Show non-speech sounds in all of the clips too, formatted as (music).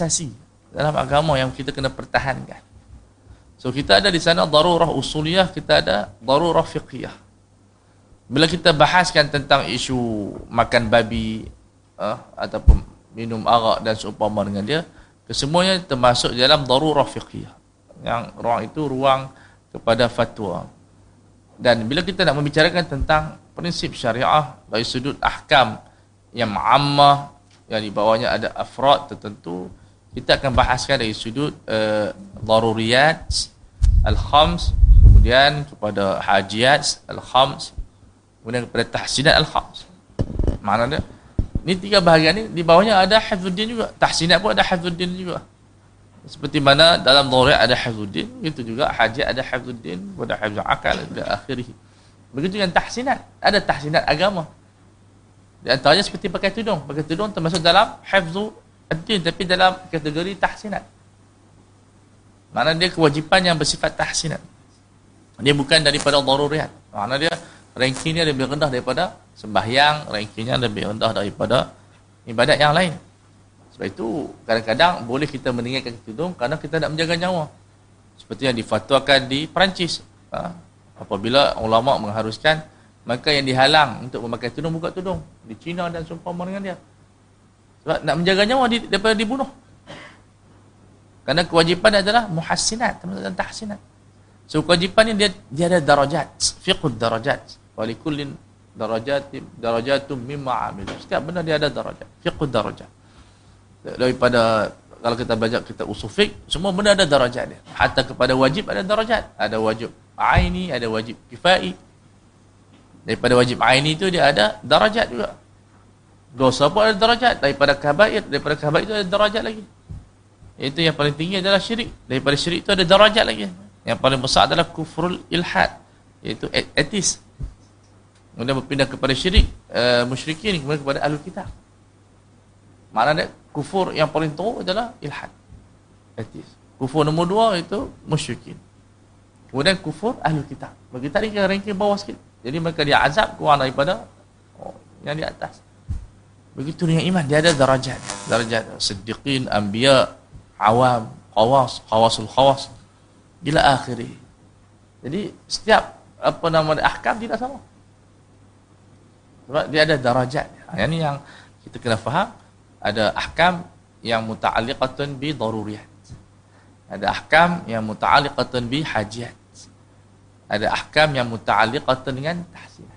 asasi dalam agama yang kita kena pertahankan. So kita ada di sana darurah usuliyah, kita ada darurah fiqhiyah. Bila kita bahaskan tentang isu makan babi uh, ataupun minum arak dan seumpama dengan dia, kesemuanya termasuk dalam darurah fiqhiyah. Yang ruang itu ruang kepada fatwa. Dan bila kita nak membicarakan tentang prinsip syariah dari sudut ahkam yang ma'ammah, yang di bawahnya ada afrad tertentu, kita akan bahaskan dari sudut uh, daruriyat al-khams kemudian kepada hajiat al-khams kemudian kepada tahsinat al-khams. Mana dia? Ni tiga bahagian ni di bawahnya ada hifzuddin juga. Tahsinat pun ada hifzuddin juga. Seperti mana dalam daruriyat ada hifzuddin itu juga hajiat ada hifzuddin pada hifzul akal dan akhirih. Begitu dengan tahsinat ada tahsinat agama. Di antaranya seperti pakai tudung. Pakai tudung termasuk dalam hifzu Adil tapi dalam kategori tahsinat. Mana dia kewajipan yang bersifat tahsinat. Dia bukan daripada daruriyat. Mana dia rankingnya lebih rendah daripada sembahyang, rankingnya lebih rendah daripada ibadat yang lain. Sebab itu kadang-kadang boleh kita meninggalkan tudung kerana kita nak menjaga nyawa. Seperti yang difatwakan di Perancis. Ha? Apabila ulama mengharuskan maka yang dihalang untuk memakai tudung buka tudung di China dan seumpama dengan dia. Sebab nak menjaga nyawa di, daripada dibunuh. Kerana kewajipan adalah muhassinat, dan tahsinat. So kewajipan ni dia dia ada darajat, fiqh darajat. Wa likullin darajat darajatum mimma amilu. Setiap benda dia ada darajat, fiqh darajat. Daripada kalau kita belajar kita usul fiqh, semua benda ada darajat dia. Hatta kepada wajib ada darajat. Ada wajib aini, ada wajib kifai. Daripada wajib aini itu dia ada darajat juga. Dosa pun ada darajat daripada kabair, daripada kabair itu ada darajat lagi. Itu yang paling tinggi adalah syirik. Daripada syirik itu ada darajat lagi. Yang paling besar adalah kufrul ilhad, iaitu etis. Kemudian berpindah kepada syirik, uh, musyrikin kemudian kepada ahlul kitab. Maknanya kufur yang paling teruk adalah ilhad. Etis. Kufur nombor dua itu musyrikin. Kemudian kufur ahlul kitab. Bagi tadi ranking bawah sikit. Jadi mereka dia azab kurang daripada oh, yang di atas. Begitu dengan iman, dia ada darajat. Darajat siddiqin, anbiya, awam, khawas, khawasul khawas. Bila akhiri. Jadi setiap apa nama dia, ahkam tidak sama. Sebab dia ada darajat. Yang ini yang kita kena faham. Ada ahkam yang muta'aliqatun bi daruriyat. Ada ahkam yang muta'aliqatun bi hajiat. Ada ahkam yang muta'aliqatun dengan tahsinat.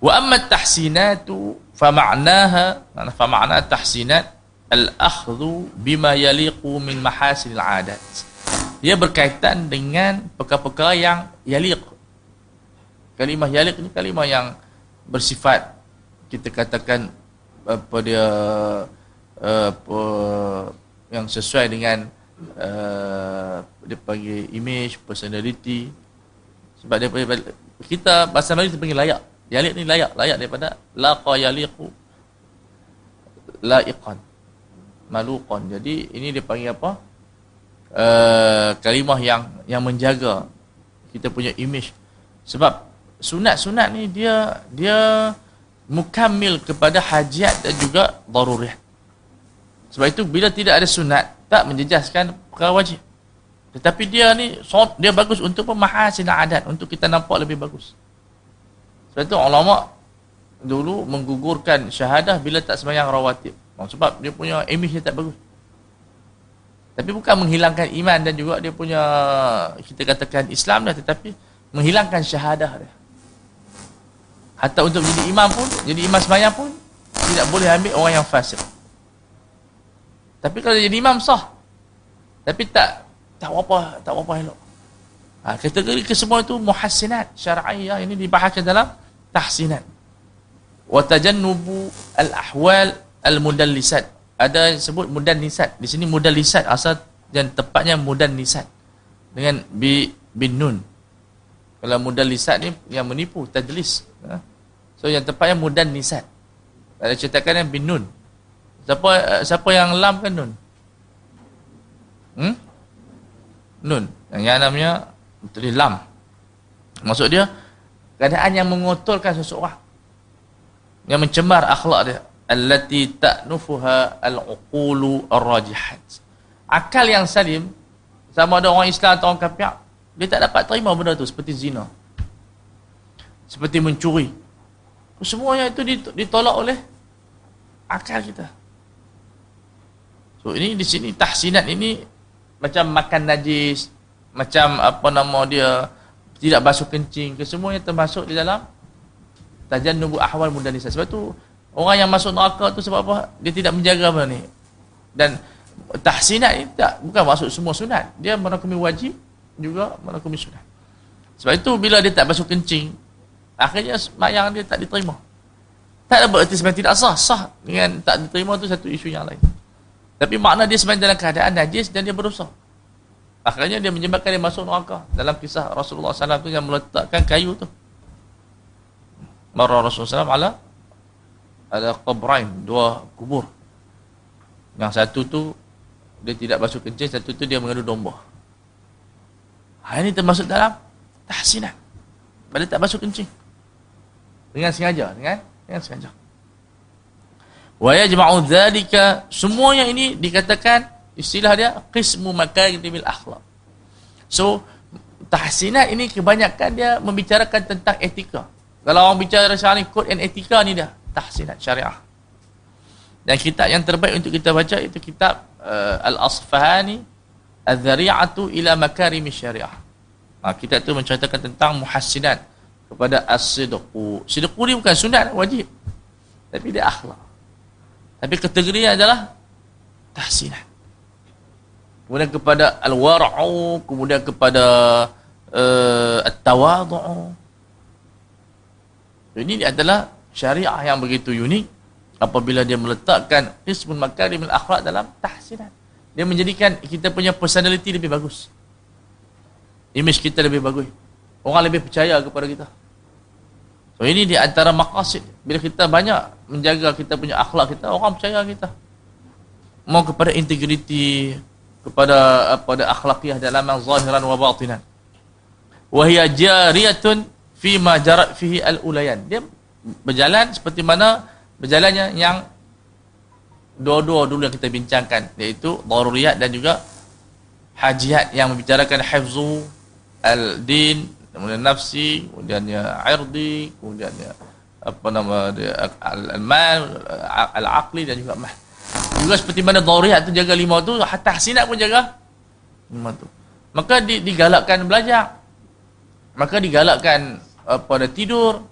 Wa amma tahsinatu fa ma'naha fa ma'na tahsinat al-akhdhu bima yaliqu min mahasin al-adat. Dia berkaitan dengan perkara-perkara yang yaliq. Kalimah yaliq ni kalimah yang bersifat kita katakan apa dia apa yang sesuai dengan uh, dia panggil image, personality sebab dia kita bahasa Melayu kita panggil layak Yaliq ni layak, layak daripada laqa yaliqu laiqan. Maluqan. Jadi ini dia panggil apa? Uh, kalimah yang yang menjaga kita punya image. Sebab sunat-sunat ni dia dia mukammil kepada hajat dan juga daruriyah. Sebab itu bila tidak ada sunat tak menjejaskan perkara wajib. Tetapi dia ni dia bagus untuk pemahasin adat untuk kita nampak lebih bagus. Sebab itu ulama dulu menggugurkan syahadah bila tak sembahyang rawatib. Oh, sebab dia punya image dia tak bagus. Tapi bukan menghilangkan iman dan juga dia punya kita katakan Islam dah tetapi menghilangkan syahadah dia. Hatta untuk jadi imam pun, jadi imam sembahyang pun tidak boleh ambil orang yang fasik. Tapi kalau jadi imam sah. Tapi tak tak apa tak apa elok. Ha, kategori kesemua itu muhassinat syar'iyah ini dibahaskan dalam tahsinat. Wa tajannubu al-ahwal al-mudallisat. Ada yang sebut mudallisat. Di sini mudallisat asal dan tepatnya mudallisat dengan bi bin nun. Kalau mudallisat ni yang menipu tadlis. Ha? So yang tepatnya mudallisat. Ada cetakan yang bin nun. Siapa siapa yang lam kan nun? Hmm? Nun. Yang namanya tulis lam. Maksud dia keadaan yang mengotorkan seseorang yang mencemar akhlak dia. allati ta'nufuha al-uqulu ar-rajihat. Akal yang salim sama ada orang Islam atau orang kafir, dia tak dapat terima benda tu seperti zina. Seperti mencuri. Semuanya itu ditolak oleh akal kita. So ini di sini tahsinat ini macam makan najis, macam apa nama dia tidak basuh kencing ke semuanya termasuk di dalam tajannubu ahwal mudanisa. Sebab tu orang yang masuk neraka tu sebab apa? Dia tidak menjaga apa ni. Dan tahsinat ini tak bukan masuk semua sunat. Dia menakumi wajib juga menakumi sunat. Sebab itu bila dia tak basuh kencing, akhirnya semayang dia tak diterima. Tak ada berarti sebenarnya tidak sah. Sah dengan tak diterima tu satu isu yang lain. Tapi makna dia sebenarnya dalam keadaan najis dan dia berusaha. Akhirnya dia menyebabkan dia masuk neraka. Dalam kisah Rasulullah SAW tu yang meletakkan kayu tu. Marah Rasulullah SAW ala ada qabrain, dua kubur. Yang satu tu dia tidak basuh kencing, satu tu dia mengadu domba. Ha, ini termasuk dalam tahsinat. Pada tak basuh kencing. Dengan sengaja, dengan dengan sengaja. Wa yajma'u dzalika semua yang ini dikatakan istilah dia qismu makarimil akhlak. So tahsinat ini kebanyakan dia membicarakan tentang etika. Kalau orang bicara syariah kod and etika ni dah tahsinat syariah. Dan kitab yang terbaik untuk kita baca itu kitab uh, Al-Asfahani Al-Dhari'atu ila Makarim Syariah. Ha, kitab itu menceritakan tentang muhassinat kepada as-sidqu. Sidqu ni bukan sunat, wajib. Tapi dia akhlak. Tapi kategori adalah tahsinat kemudian kepada al-wara'u, kemudian kepada uh, at-tawadhu. Ini adalah syariah yang begitu unik apabila dia meletakkan ismun makarim al-akhlaq dalam tahsinat. Dia menjadikan kita punya personality lebih bagus. Image kita lebih bagus. Orang lebih percaya kepada kita. So ini di antara maqasid bila kita banyak menjaga kita punya akhlak kita, orang percaya kita. Mau kepada integriti, kepada pada akhlakiyah dalam zahiran wa batinan. Wa hiya jariyatun fi ma jarat fihi al-ulayan. Dia berjalan seperti mana berjalannya yang dua-dua dulu yang kita bincangkan iaitu daruriyat dan juga hajiat yang membicarakan hifzu al-din kemudian nafsi kemudian ya irdi kemudian ya apa nama dia al-mal al-aqli dan juga mah juga seperti mana Dhariat tu jaga lima tu, hatta Sinat pun jaga lima tu. Maka di, digalakkan belajar. Maka digalakkan apa ada tidur.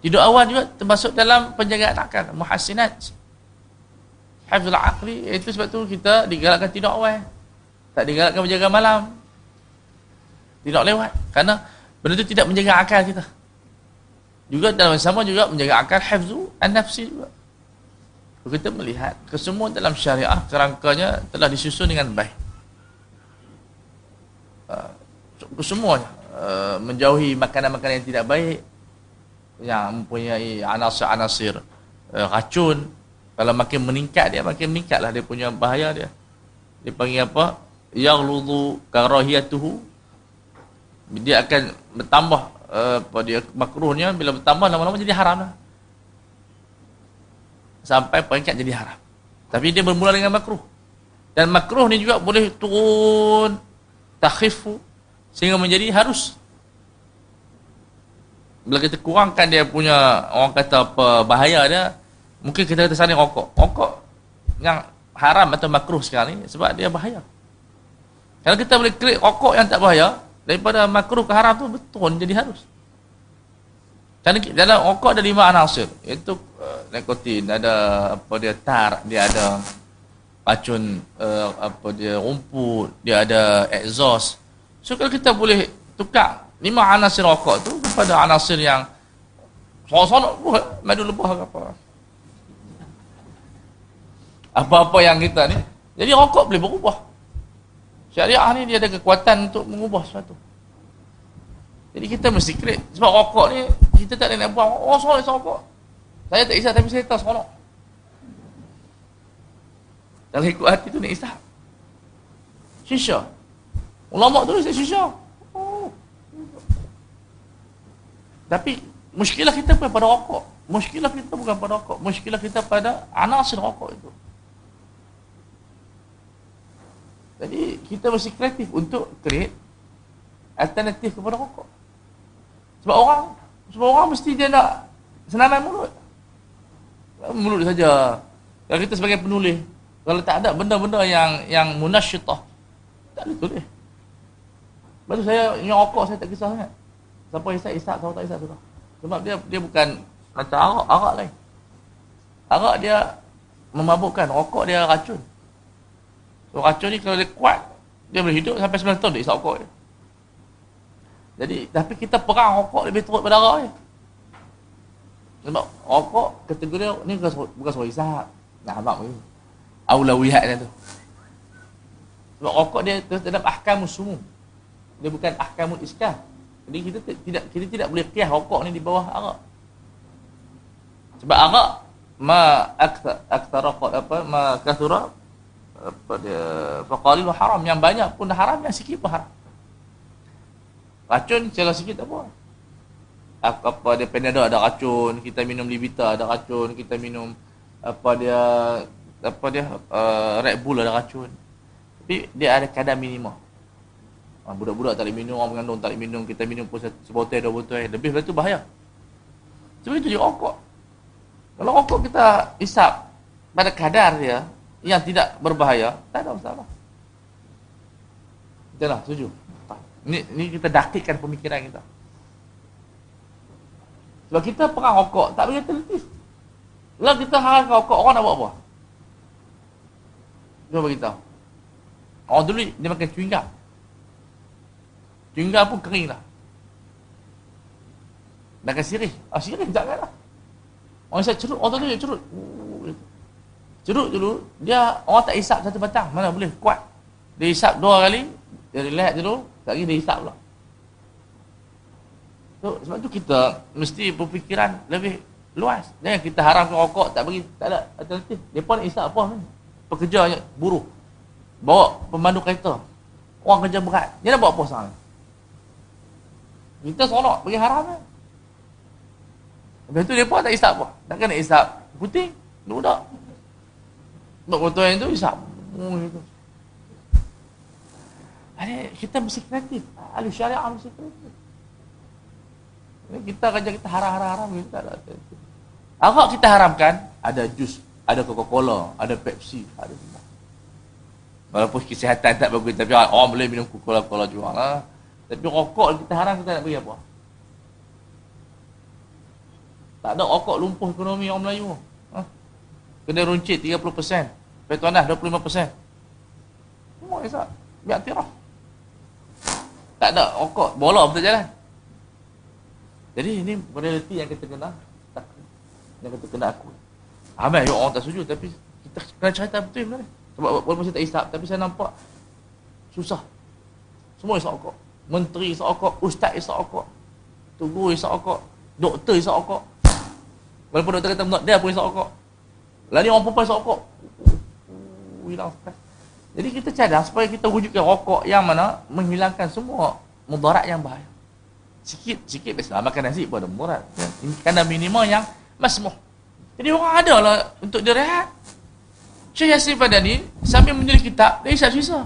Tidur awal juga termasuk dalam penjagaan akal, muhassinat. Hafizul aqli itu sebab tu kita digalakkan tidur awal. Tak digalakkan menjaga malam. Tidak lewat kerana benda itu tidak menjaga akal kita. Juga dalam sama juga menjaga akal hafzu an-nafsi juga kita melihat kesemua dalam syariah kerangkanya telah disusun dengan baik. Kesemuanya uh, menjauhi makanan-makanan yang tidak baik yang mempunyai anasir-anasir uh, racun. Kalau makin meningkat dia makin meningkatlah dia punya bahaya dia. Dia panggil apa? Yang ludu karahiyatuhu. Dia akan bertambah apa dia makruhnya bila bertambah lama-lama jadi haram lah sampai peringkat jadi haram. Tapi dia bermula dengan makruh. Dan makruh ni juga boleh turun takhifu sehingga menjadi harus. Bila kita kurangkan dia punya orang kata apa bahaya dia, mungkin kita kata saling rokok. Rokok yang haram atau makruh sekarang ni sebab dia bahaya. Kalau kita boleh klik rokok yang tak bahaya, daripada makruh ke haram tu betul jadi harus. Kerana dalam rokok ada lima anasir. Iaitu nikotin, ada apa dia tar, dia ada racun uh, apa dia rumput, dia ada exhaust. So kalau kita boleh tukar lima anasir rokok tu kepada anasir yang sonok madu lebah ke apa. Apa-apa yang kita ni. Jadi rokok boleh berubah. Syariah ni dia ada kekuatan untuk mengubah sesuatu. Jadi kita mesti klik. Sebab rokok ni, kita tak nak buang. Oh, rokok. Saya tak isap, tapi saya tak solat. Dalam ikut hati tu nak isap. Shisha. Ulama tu isap shisha. Oh. Tapi, muskilah kita pun pada rokok. muskilah kita bukan pada rokok muskilah kita pada anasir rokok itu jadi kita mesti kreatif untuk create alternatif kepada rokok sebab orang sebab orang mesti dia nak senaman mulut mulut saja kalau kita sebagai penulis kalau tak ada benda-benda yang yang munasyitah tak boleh tulis Lepas saya yang rokok saya tak kisah sangat siapa isap isap siapa tak isap sudah sebab dia dia bukan macam arak, arak lain. Arak dia memabukkan, rokok dia racun. So racun ni kalau dia kuat, dia boleh hidup sampai 9 tahun dia isap rokok dia. Jadi, tapi kita perang rokok lebih teruk pada arak ni. Sebab rokok kategori ni bukan suruh isap. Nah, abang ni. Aulawihat dia tu. Sebab rokok dia terhadap ahkamus sumum. Dia bukan ahkamul iskah. Jadi kita tidak kita tidak boleh kias rokok ni di bawah arak. Sebab arak ma akthar akthar apa ma kathura apa dia faqalil haram yang banyak pun haram yang sikit pun haram. Racun kalau sikit tak apa. Apa, dia penada ada racun, kita minum Libita ada racun, kita minum apa dia apa dia uh, Red Bull ada racun. Tapi dia ada kadar minimum. Ha, budak-budak tak boleh minum, orang mengandung tak boleh minum, kita minum pun sebotol, dua botol, lebih dari itu bahaya. Sebab itu juga rokok. Kalau rokok kita isap pada kadar dia yang tidak berbahaya, tak ada masalah. Itulah, setuju. Ini, ini kita dakikkan pemikiran kita. Sebab kita perang rokok, tak boleh teliti. Kalau kita haramkan rokok, orang nak buat apa? Cuba beritahu. Orang dulu dia makan chewing gum. Chewing gum pun kering lah. Makan sirih. Ah, sirih janganlah. Orang isap cerut, orang tu dia cerut. Cerut dulu, dia orang tak isap satu batang. Mana boleh, kuat. Dia isap dua kali, dia relax dulu, lagi dia isap pula. So, sebab tu kita mesti berfikiran lebih luas. Jangan kita haramkan rokok, tak bagi, tak ada alternatif. Dia pun isap apa ni? Pekerja buruh. Bawa pemandu kereta. Orang kerja berat. Dia nak buat apa sekarang? Kita sonok, bagi haram kan? Lepas tu pun tak isap apa. Takkan nak isap putih? Tak. Sebab botol yang tu isap. Oh, gitu. Kita mesti kreatif. Ahli syariah mesti kreatif. Kita kerja kita haram-haram tak. Arak kita haramkan, ada jus, ada Coca-Cola, ada Pepsi, ada semua. Walaupun kesihatan tak bagus, tapi orang boleh minum Coca-Cola juga lah. Tapi rokok kita haram, kita nak bagi apa? Tak ada rokok lumpuh ekonomi orang Melayu. Ha? Kena runcit 30%. Petronas 25%. Semua esok. Biar tirah. Tak ada rokok. Bola betul jalan. Jadi ini realiti yang kita kena yang kita kena aku. Ramai orang tak setuju tapi kita kena cerita betul sebenarnya. Sebab walaupun saya tak isap tapi saya nampak susah. Semua isap rokok. Menteri isap rokok, ustaz isap rokok. Tugu isap rokok, doktor isap rokok. Walaupun doktor kata tak, dia pun isap rokok. Lalu orang perempuan isap rokok. Hilang stres. Jadi kita cadang supaya kita wujudkan rokok yang mana menghilangkan semua mudarat yang bahaya. Sikit, sikit biasa. Makan nasi pun ada mudarat. Ya. Kerana minimum yang masmuh. Jadi orang ada lah untuk dia rehat. Syekh Yassin Fadani sambil menulis kitab, dia isap sisa.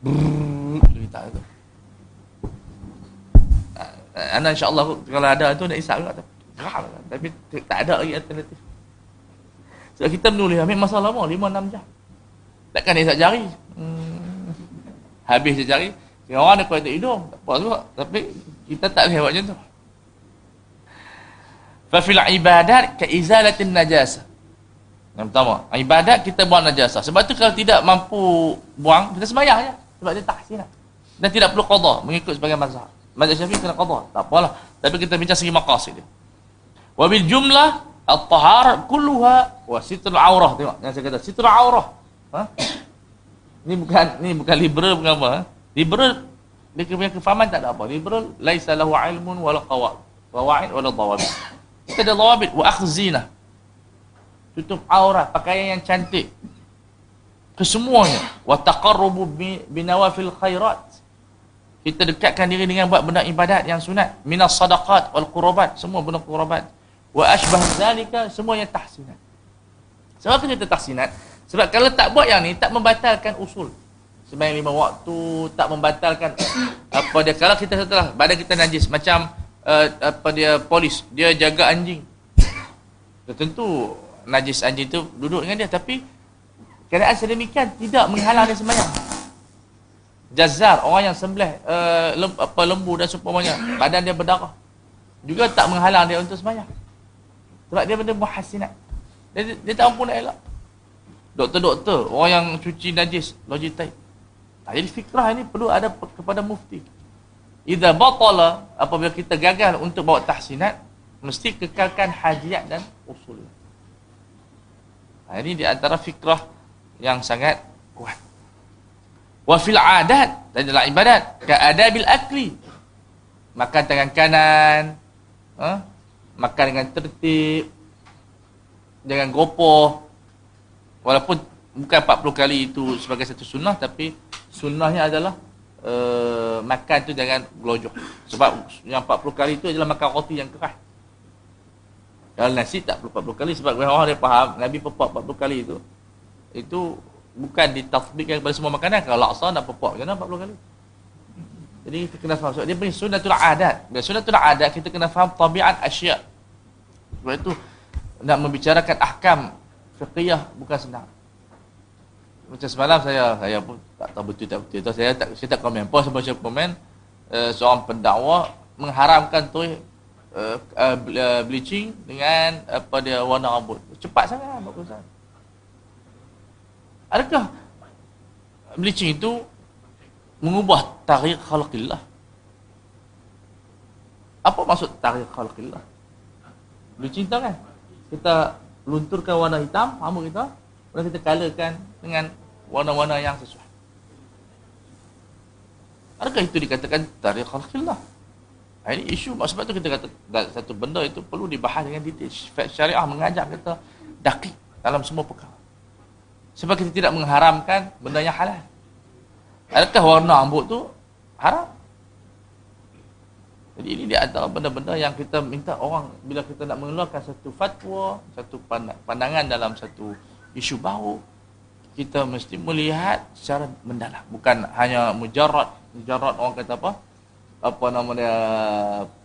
Brrrr, kitab tu. Ana insya-Allah kalau ada tu nak isap juga. Gerak Tapi tak ada lagi alternatif. Sebab kita menulis ambil masa lama, 5-6 jam. Takkan dia jari. Hmm. Habis dia jari. Orang ada kuat hidung. Tak apa juga. Tapi kita tak boleh buat macam tu. Fafil ibadat ke izalatin najasa. Yang pertama, ibadat kita buang najasa. Sebab tu kalau tidak mampu buang, kita sembahyang je. Sebab dia tak hasil. Dan tidak perlu qadha mengikut sebagai mazhab. Mazhab Syafi'i kena qadha. Tak apalah. Tapi kita bincang segi maqasid dia. Wa bil jumlah at-tahar kulluha wa sitrul aurah. Tengok yang saya kata sitrul aurah. Ha? Ini bukan ni bukan (laughs) liberal bukan apa. Ha? Liberal dia punya kefahaman tak ada apa. Liberal laisa lahu ilmun wala qawaid. Qawaid wala dawabit. Kita ada dawabit wa akhzina. Tutup aurat, pakaian yang cantik. Kesemuanya. Wa taqarrubu bi nawafil khairat. Kita dekatkan diri dengan buat benda ibadat yang sunat. Minas sadaqat wal qurbat. Semua benda qurbat wa ashbah zalika semua yang tahsinat sebab kita tahsinat sebab kalau tak buat yang ni tak membatalkan usul sembahyang lima waktu tak membatalkan. (coughs) Apa dia kalau kita setelah badan kita najis. Macam uh, apa dia polis. Dia jaga anjing. Tentu najis anjing tu duduk dengan dia. Tapi keadaan sedemikian tidak menghalang dia sembahyang jazar orang yang sembelih uh, apa lembu dan seumpamanya badan dia berdarah. Juga tak menghalang dia untuk sembahyang sebab dia benda muhassinat. Dia, dia tak mampu nak elak. Doktor-doktor orang yang cuci najis logitite jadi fikrah ini perlu ada kepada mufti. Idza batala apabila kita gagal untuk bawa tahsinat, mesti kekalkan hajiat dan usul. Nah, ini di antara fikrah yang sangat kuat. Wa fil adat dan dalam ibadat ka adabil akli. Makan tangan kanan, ha? makan dengan tertib, jangan gopoh. Walaupun bukan 40 kali itu sebagai satu sunnah tapi sunnahnya adalah uh, makan tu jangan gelojoh sebab yang 40 kali itu adalah makan roti yang keras. Kalau nasi tak perlu 40 kali sebab orang dia faham. Nabi pepak 40 kali itu itu bukan ditasbikkan kepada semua makanan. Kalau laksa nak pepak kena 40 kali. Jadi kita kena faham. Sebab dia punya sunnatul adat. Bila sunnatul adat kita kena faham tabiat asyak sebab itu nak membicarakan ahkam fiqiyah bukan senang macam semalam saya saya pun tak tahu betul tak betul. Saya tak saya tak komen. Pas baca komen uh, seorang pendakwa mengharamkan tu uh, uh, bleaching dengan apa dia warna rambut. Cepat sangat bagus sangat. Adakah bleaching itu mengubah tarikh khalqillah? Apa maksud tarikh khalqillah? Bleaching tahu kan? Kita lunturkan warna hitam rambut kita, Kemudian kita colorkan dengan warna-warna yang sesuai. Adakah itu dikatakan tarikh khalqillah? Ini isu sebab tu kita kata satu benda itu perlu dibahas dengan detail. Syariah mengajar kita dakik dalam semua perkara. Sebab kita tidak mengharamkan benda yang halal. Adakah warna rambut tu haram? Jadi ini dia antara benda-benda yang kita minta orang bila kita nak mengeluarkan satu fatwa, satu pandangan dalam satu isu baru kita mesti melihat secara mendalam. Bukan hanya mujarrad. Mujarrad orang kata apa? Apa nama dia?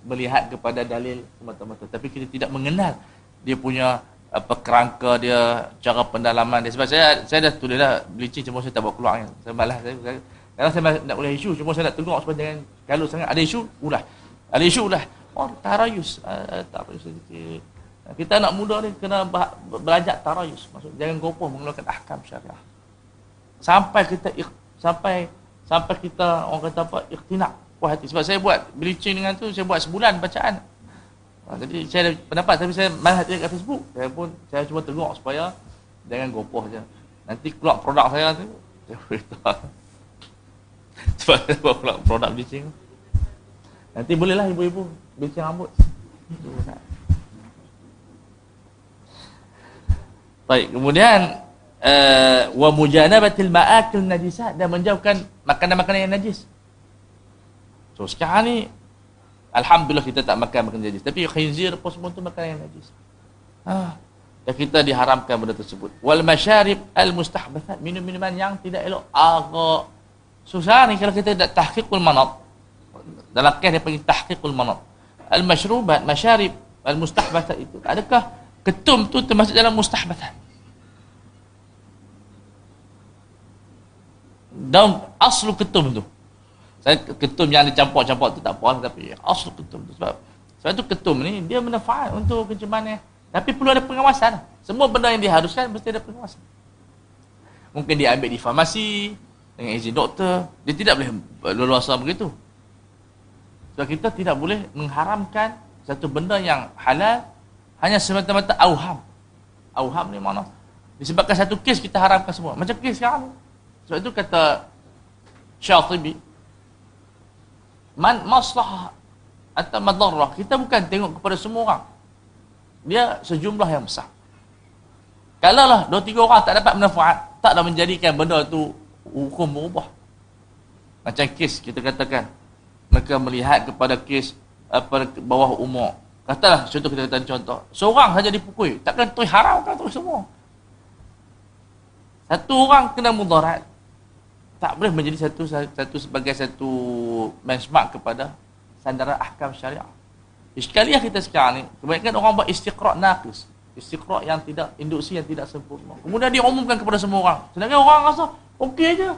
Melihat kepada dalil semata-mata. Tapi kita tidak mengenal dia punya apa kerangka dia cara pendalaman dia. Sebab saya saya dah tulis dah bleaching cuma saya tak bawa keluar saya malas saya, saya kalau saya nak ulah isu cuma saya nak tengok supaya jangan kalau sangat. Ada isu ulah. Ada isu ulah. Oh tarayus. Uh, tarayus sedikit kita nak muda ni kena belajar tarayus. Maksud jangan gopoh mengeluarkan ahkam syariah. Sampai kita sampai sampai kita orang kata apa ikhtinak puas hati. Sebab saya buat bleaching dengan tu saya buat sebulan bacaan. Ha, jadi saya ada pendapat tapi saya malas hati kat Facebook. Saya pun saya cuma tengok supaya jangan gopoh je. Nanti keluar produk saya tu saya (laughs) beritahu. Sebab saya buat produk bleaching. Nanti bolehlah ibu-ibu bleaching rambut. Baik, kemudian uh, wa mujanabatil ma'akil najisat dan menjauhkan makanan-makanan yang najis. So sekarang ni alhamdulillah kita tak makan makanan najis, tapi khinzir apa semua tu makanan yang najis. Ha. Dan kita diharamkan benda tersebut. Wal masyarib al mustahbathat, minum-minuman yang tidak elok. Agak susah ni kalau kita tak tahqiqul manat. Dalam kes dia panggil tahqiqul manat. Al mashrubat, masyarib al mustahbathat itu. Adakah ketum tu termasuk dalam mustahbatan daun aslu ketum tu saya ketum yang dicampur-campur tu tak apa tapi aslu ketum tu sebab sebab tu ketum ni dia manfaat untuk kencemanan tapi perlu ada pengawasan semua benda yang diharuskan mesti ada pengawasan mungkin dia ambil di farmasi dengan izin doktor dia tidak boleh leluasa begitu sebab kita tidak boleh mengharamkan satu benda yang halal hanya semata-mata auham. Auham ni mana? Disebabkan satu kes kita haramkan semua. Macam kes sekarang. Sebab itu kata Syatibi. Man maslah atau madarrah. Kita bukan tengok kepada semua orang. Dia sejumlah yang besar. Kalau lah dua tiga orang tak dapat manfaat, taklah menjadikan benda tu hukum berubah. Macam kes kita katakan. Mereka melihat kepada kes apa bawah umur Katalah contoh kita kata contoh. Seorang saja dipukul. Takkan tu haram kan tu semua. Satu orang kena mudarat. Tak boleh menjadi satu satu sebagai satu benchmark kepada sandaran ahkam syariah. Iskaliah kita sekarang ni, kebanyakan orang buat istiqra' naqis. Istiqra' yang tidak, induksi yang tidak sempurna. Kemudian dia umumkan kepada semua orang. Sedangkan orang rasa, okey je.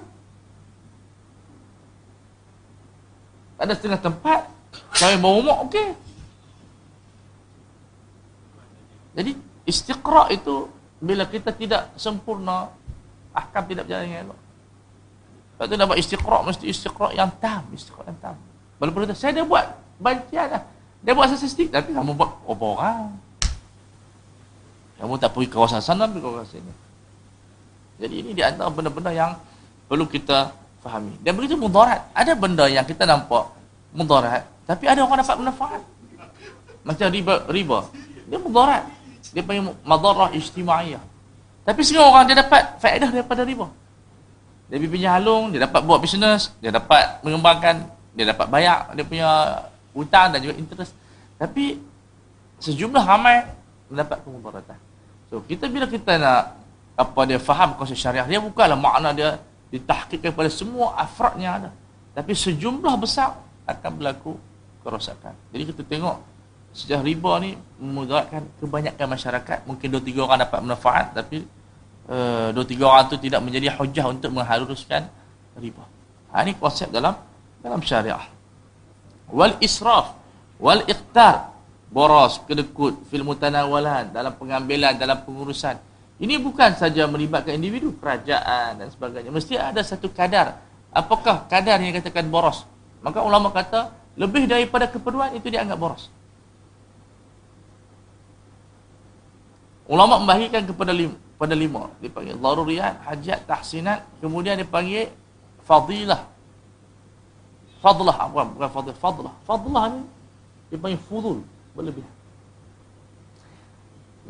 Ada setengah tempat, kami berumur, okey. Jadi, istiqra' itu, bila kita tidak sempurna, ahkam tidak berjalan dengan elok. Lepas tu buat istiqra' mesti istiqra' yang tam, istiqra' yang tam. Walaupun itu, saya dah buat bancian lah. Dia buat statistik, tapi kamu buat berapa orang? Kamu tak pergi kawasan sana, pergi kawasan sini. Jadi ini di antara benda-benda yang perlu kita fahami. Dan begitu mudarat. Ada benda yang kita nampak mudarat, tapi ada orang dapat manfaat. Macam riba, riba. Dia mudarat. Dia panggil madarah ijtimaiyah. Tapi semua orang dia dapat faedah daripada riba. Dia pergi pinjam halung, dia dapat buat bisnes, dia dapat mengembangkan, dia dapat bayar dia punya hutang dan juga interest. Tapi sejumlah ramai mendapat kemudaratan. So kita bila kita nak apa dia faham konsep syariah dia bukanlah makna dia ditahqiqkan kepada semua afrad yang ada. Tapi sejumlah besar akan berlaku kerosakan. Jadi kita tengok sejak riba ni memudaratkan kebanyakan masyarakat. Mungkin dua tiga orang dapat manfaat tapi uh, dua tiga orang tu tidak menjadi hujah untuk mengharuskan riba. Ha, ini konsep dalam dalam syariah. Wal israf wal iqtar boros kedekut fil mutanawalan dalam pengambilan dalam pengurusan. Ini bukan saja melibatkan individu kerajaan dan sebagainya. Mesti ada satu kadar. Apakah kadar yang dikatakan boros? Maka ulama kata lebih daripada keperluan itu dianggap boros. Ulama membahagikan kepada lima pada lima dipanggil daruriyat hajat tahsinat. Kemudian dipanggil fadilah. Fadlah bukan bukan fadlah fadlah. Fadlah ni dia panggil fudul berlebihan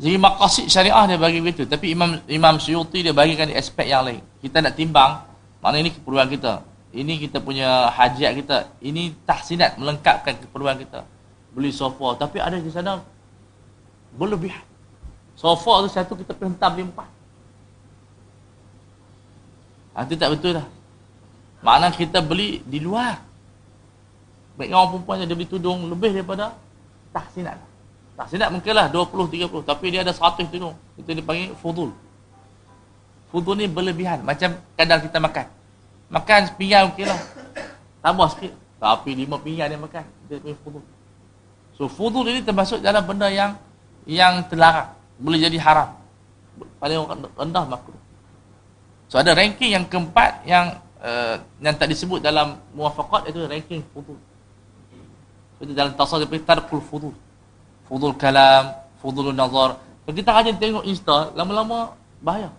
jadi maqasid syariah dia bagi begitu. Tapi imam imam syuuti dia bagikan di aspek yang lain. Kita nak timbang mana ini keperluan kita? Ini kita punya hajat kita. Ini tahsinat melengkapkan keperluan kita. Beli sofa. Tapi ada di sana berlebihan sofa tu satu kita pergi hentam empat itu tak betul lah Makna kita beli di luar Baik orang perempuan dia beli tudung lebih daripada tahsinat. Tahsinat mungkinlah 20 30 tapi dia ada 100 tudung. Itu dipanggil fudul. Fudul ni berlebihan macam kadang kita makan. Makan sepinggan okeylah. Tambah sikit. Tapi lima pinggan dia makan. Dia panggil fudul. So fudul ini termasuk dalam benda yang yang terlarang. Boleh jadi haram. Paling rendah makruh. So ada ranking yang keempat yang uh, yang tak disebut dalam muwafaqat itu ranking fudul. Itu dalam tasawuf dia tarkul fudul. Fudul kalam, fudul nazar. Kalau kita hanya tengok Insta, lama-lama bahaya.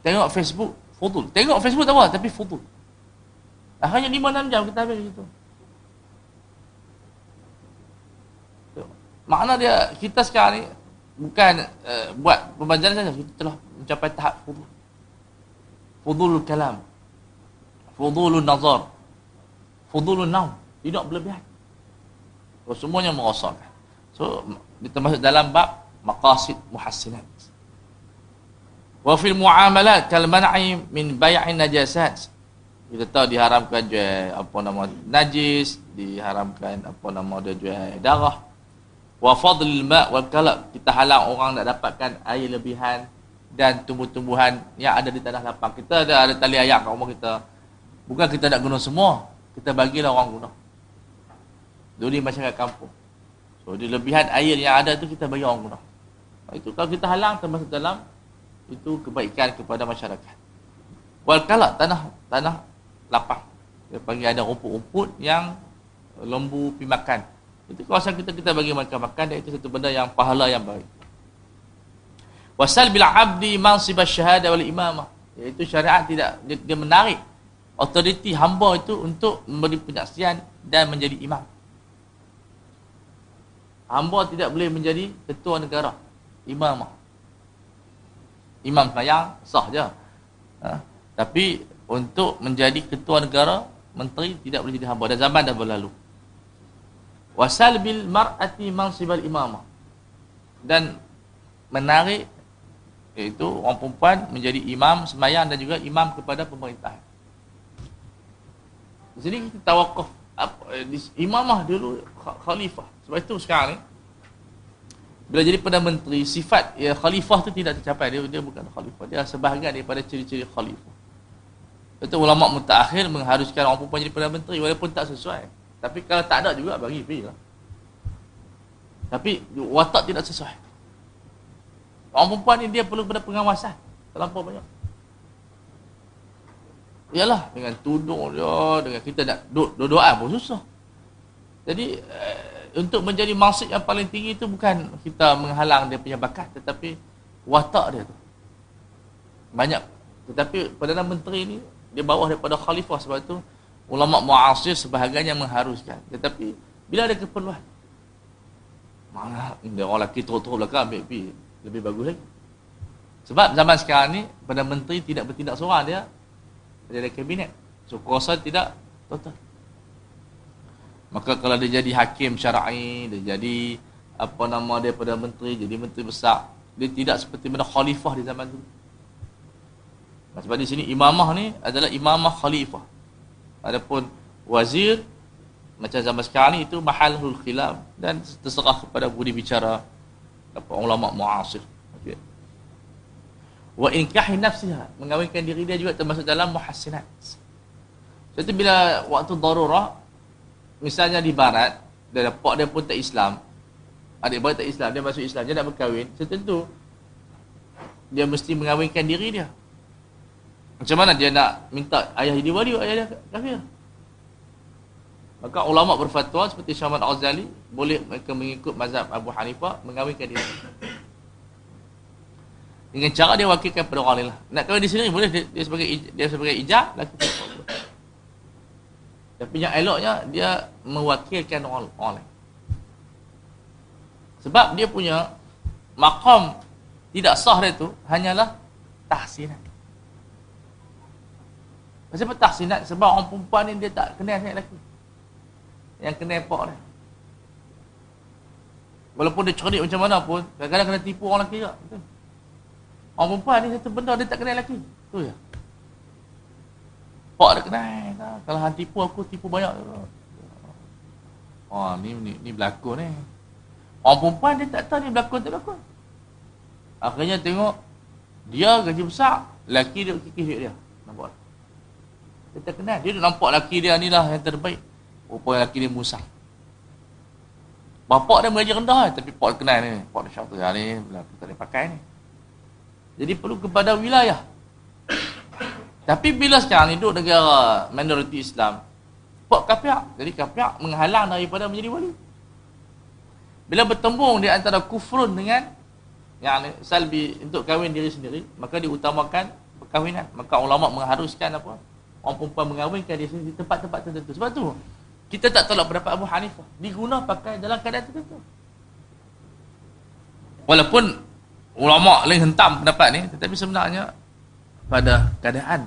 Tengok Facebook, fudul. Tengok Facebook tak apa, tapi fudul. Dah hanya 5-6 jam kita habis situ. Makna dia, kita sekarang ni bukan uh, buat pembelajaran saja, kita telah mencapai tahap fudul. Fudul kalam, fudulun nazar. Fudulun naum. Tidak berlebihan. So, semuanya merosakkan. So termasuk dalam bab maqasid muhassinat. Wa fil muamalat kal man'i min bai'in najasat. Kita tahu diharamkan jual apa nama najis diharamkan apa nama dia jual darah wa fadlil ma' wal kalab kita halang orang nak dapatkan air lebihan dan tumbuh-tumbuhan yang ada di tanah lapang kita ada ada tali ayak kat rumah kita Bukan kita nak guna semua. Kita bagilah orang guna. Duri masyarakat kampung. So, di lebihan air yang ada tu kita bagi orang guna. Itu kalau kita halang termasuk dalam itu kebaikan kepada masyarakat. Wal kalak tanah tanah lapang. Dia panggil ada rumput-rumput yang lembu pi makan. Itu kawasan kita kita bagi mereka makan dan itu satu benda yang pahala yang baik. Wasal bil abdi mansib asy-syahadah wal imamah. Iaitu syariat tidak dia, dia menarik autoriti hamba itu untuk memberi penyaksian dan menjadi imam. Hamba tidak boleh menjadi ketua negara. Imam. Imam semayang, sah je. Ha? Tapi untuk menjadi ketua negara, menteri tidak boleh jadi hamba dan zaman dah berlalu wasal bil mar'ati mansibal imamah dan menarik iaitu orang perempuan menjadi imam sembahyang dan juga imam kepada pemerintahan di sini kita tawakuf apa, eh, imamah dulu khalifah sebab itu sekarang ni bila jadi Perdana Menteri, sifat ya, khalifah tu tidak tercapai. Dia, dia bukan khalifah. Dia sebahagian daripada ciri-ciri khalifah. Itu ulama mutakhir mengharuskan orang perempuan jadi Perdana Menteri walaupun tak sesuai. Tapi kalau tak ada juga bagi pergi lah. Tapi watak tidak sesuai. Orang perempuan ni dia perlu pada pengawasan. Terlampau banyak. Yalah dengan tudung dia, dengan kita nak doa pun susah. Jadi eh, untuk menjadi maksud yang paling tinggi itu bukan kita menghalang dia punya bakat tetapi watak dia tu banyak tetapi Perdana Menteri ni dia bawah daripada khalifah sebab itu ulama muasir sebahagian yang mengharuskan tetapi bila ada keperluan mana dia orang lelaki terus-terus belakang ambil pergi lebih bagus lagi sebab zaman sekarang ni Perdana Menteri tidak bertindak seorang dia dia ada kabinet so kuasa tidak total Maka kalau dia jadi hakim syar'i, dia jadi apa nama dia pada menteri, jadi menteri besar, dia tidak seperti mana khalifah di zaman dulu. Sebab di sini imamah ni adalah imamah khalifah. Adapun wazir macam zaman sekarang ni itu mahalul khilaf dan terserah kepada budi bicara apa ulama muasir. Okay. Wa inkahi nafsiha, mengawinkan diri dia juga termasuk dalam muhassinat. Jadi bila waktu darurah misalnya di barat dan pak dia pun tak Islam adik beradik tak Islam dia masuk Islam dia nak berkahwin setentu dia mesti mengawinkan diri dia macam mana dia nak minta ayah dia wali ayah dia kafir? Maka ulama berfatwa seperti Syamad Azali boleh mereka mengikut mazhab Abu Hanifah mengawinkan diri. Dengan cara dia wakilkan pada orang lain lah. nak kahwin di sini boleh. Dia, dia sebagai dia sebagai ijab laki tapi yang eloknya dia mewakilkan orang, orang lain. Sebab dia punya makam tidak sah dia tu hanyalah tahsinat. Kenapa tahsinat? Sebab orang perempuan ni dia tak kenal sangat lelaki. Yang kenal pak dia. Walaupun dia cerdik macam mana pun, kadang-kadang kena tipu orang lelaki juga. Orang perempuan ni satu benda dia tak kenal lelaki. Tu ya. Pak dia kenal tak? Kalau hang tipu aku tipu banyak Oh ni ni, ni berlakon ni Orang perempuan dia tak tahu ni berlakon tak berlakon Akhirnya tengok Dia gaji besar Laki dia kikis dia Nampak Dia tak kenal Dia nampak laki dia ni lah yang terbaik Rupanya laki dia musang Bapak dia mengaji rendah Tapi pak dia kenal ni Pak dia syaitan ni Kita tak boleh pakai ni Jadi perlu kepada wilayah tapi bila sekarang ni duduk negara minoriti Islam, buat kapiak. Jadi kapiak menghalang daripada menjadi wali. Bila bertembung di antara kufrun dengan yang salbi untuk kahwin diri sendiri, maka diutamakan perkahwinan. Maka ulama mengharuskan apa? Orang perempuan mengahwinkan diri sendiri di tempat-tempat tertentu. Sebab tu kita tak tolak pendapat Abu Hanifah. Diguna pakai dalam keadaan tertentu. Walaupun ulama lain hentam pendapat ni, tetapi sebenarnya pada keadaan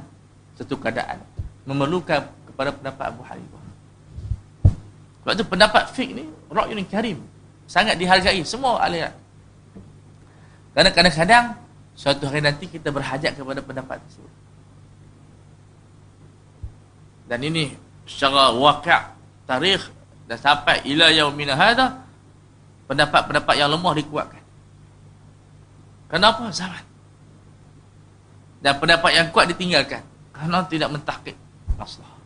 satu keadaan memerlukan kepada pendapat Abu Hanifah. Sebab tu pendapat fiqh ni ra'yun karim sangat dihargai semua. Kerana kadang-kadang suatu hari nanti kita berhajat kepada pendapat tersebut. Dan ini secara wakil tarikh dan sampai ila yaumina hadha pendapat-pendapat yang lemah dikuatkan. Kenapa? Zaman. Dan pendapat yang kuat ditinggalkan kerana tidak mentahkik masalah.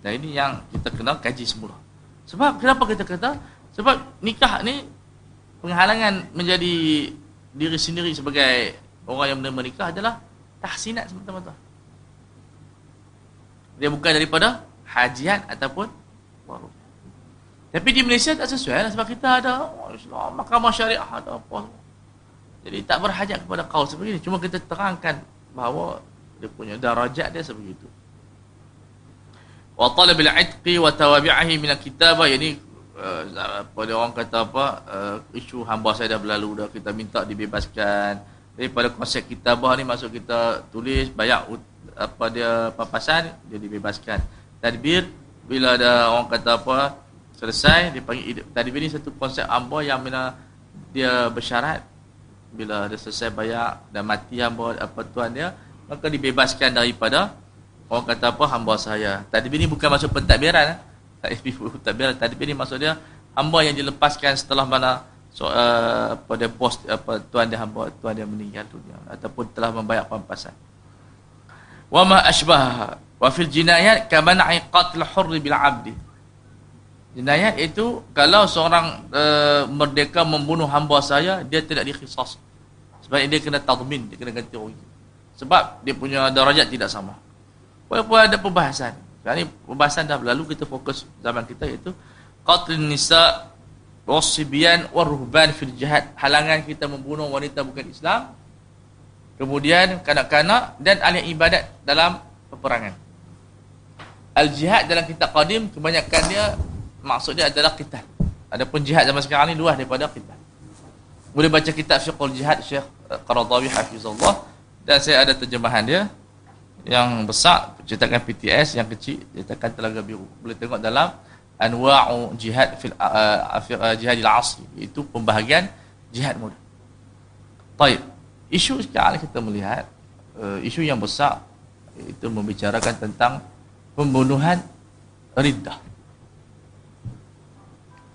Dan ini yang kita kena kaji semula. Sebab kenapa kita kata? Sebab nikah ni penghalangan menjadi diri sendiri sebagai orang yang menerima nikah adalah tahsinat semata-mata. Dia bukan daripada hajian ataupun waru. Tapi di Malaysia tak sesuai lah sebab kita ada oh, Islam, mahkamah syariah ada apa. Jadi tak berhajat kepada kau seperti ini. Cuma kita terangkan bahawa dia punya darajat dia sebegitu. Wa talab al-'itqi wa tawabi'ihi min al-kitabah yani uh, apa dia orang kata apa uh, isu hamba saya dah berlalu dah kita minta dibebaskan daripada konsep kitabah ni masuk kita tulis bayar apa dia papasan dia dibebaskan. Tadbir bila ada orang kata apa selesai dia panggil tadbir ni satu konsep hamba yang bila dia bersyarat bila dia selesai bayar dan mati hamba apa tuan dia maka dibebaskan daripada orang kata apa hamba saya. Tadbir ni bukan maksud pentadbiran (laughs) tadbir tadbir ni maksud dia hamba yang dilepaskan setelah mana so, uh, pada bos apa tuan dia hamba tuan dia meninggal dunia ataupun telah membayar pampasan wa ma ashbah wa fil jinayat ka man'i qatl hurr bil 'abd jinayat itu kalau seorang uh, merdeka membunuh hamba saya dia tidak dikhisas. Sebab dia kena tadmin dia kena ganti rugi. Sebab dia punya darajat tidak sama. Walaupun ada perbahasan sekarang ni pembahasan dah berlalu kita fokus zaman kita iaitu qatl nisa wasibyan waruhban fil jihad. Halangan kita membunuh wanita bukan Islam kemudian kanak-kanak dan ahli ibadat dalam peperangan. Al jihad dalam kitab qadim kebanyakan dia maksudnya adalah qital adapun jihad zaman sekarang ni luas daripada qital boleh baca kitab fiqhul jihad Syekh Qaradawi hafizallah dan saya ada terjemahan dia. Yang besar cetakan PTS yang kecil cetakan telaga biru. Boleh tengok dalam anwa'u jihad fil uh, uh, jihad al-asri itu pembahagian jihad muda. Baik. Isu sekarang kita melihat uh, isu yang besar itu membicarakan tentang pembunuhan riddah.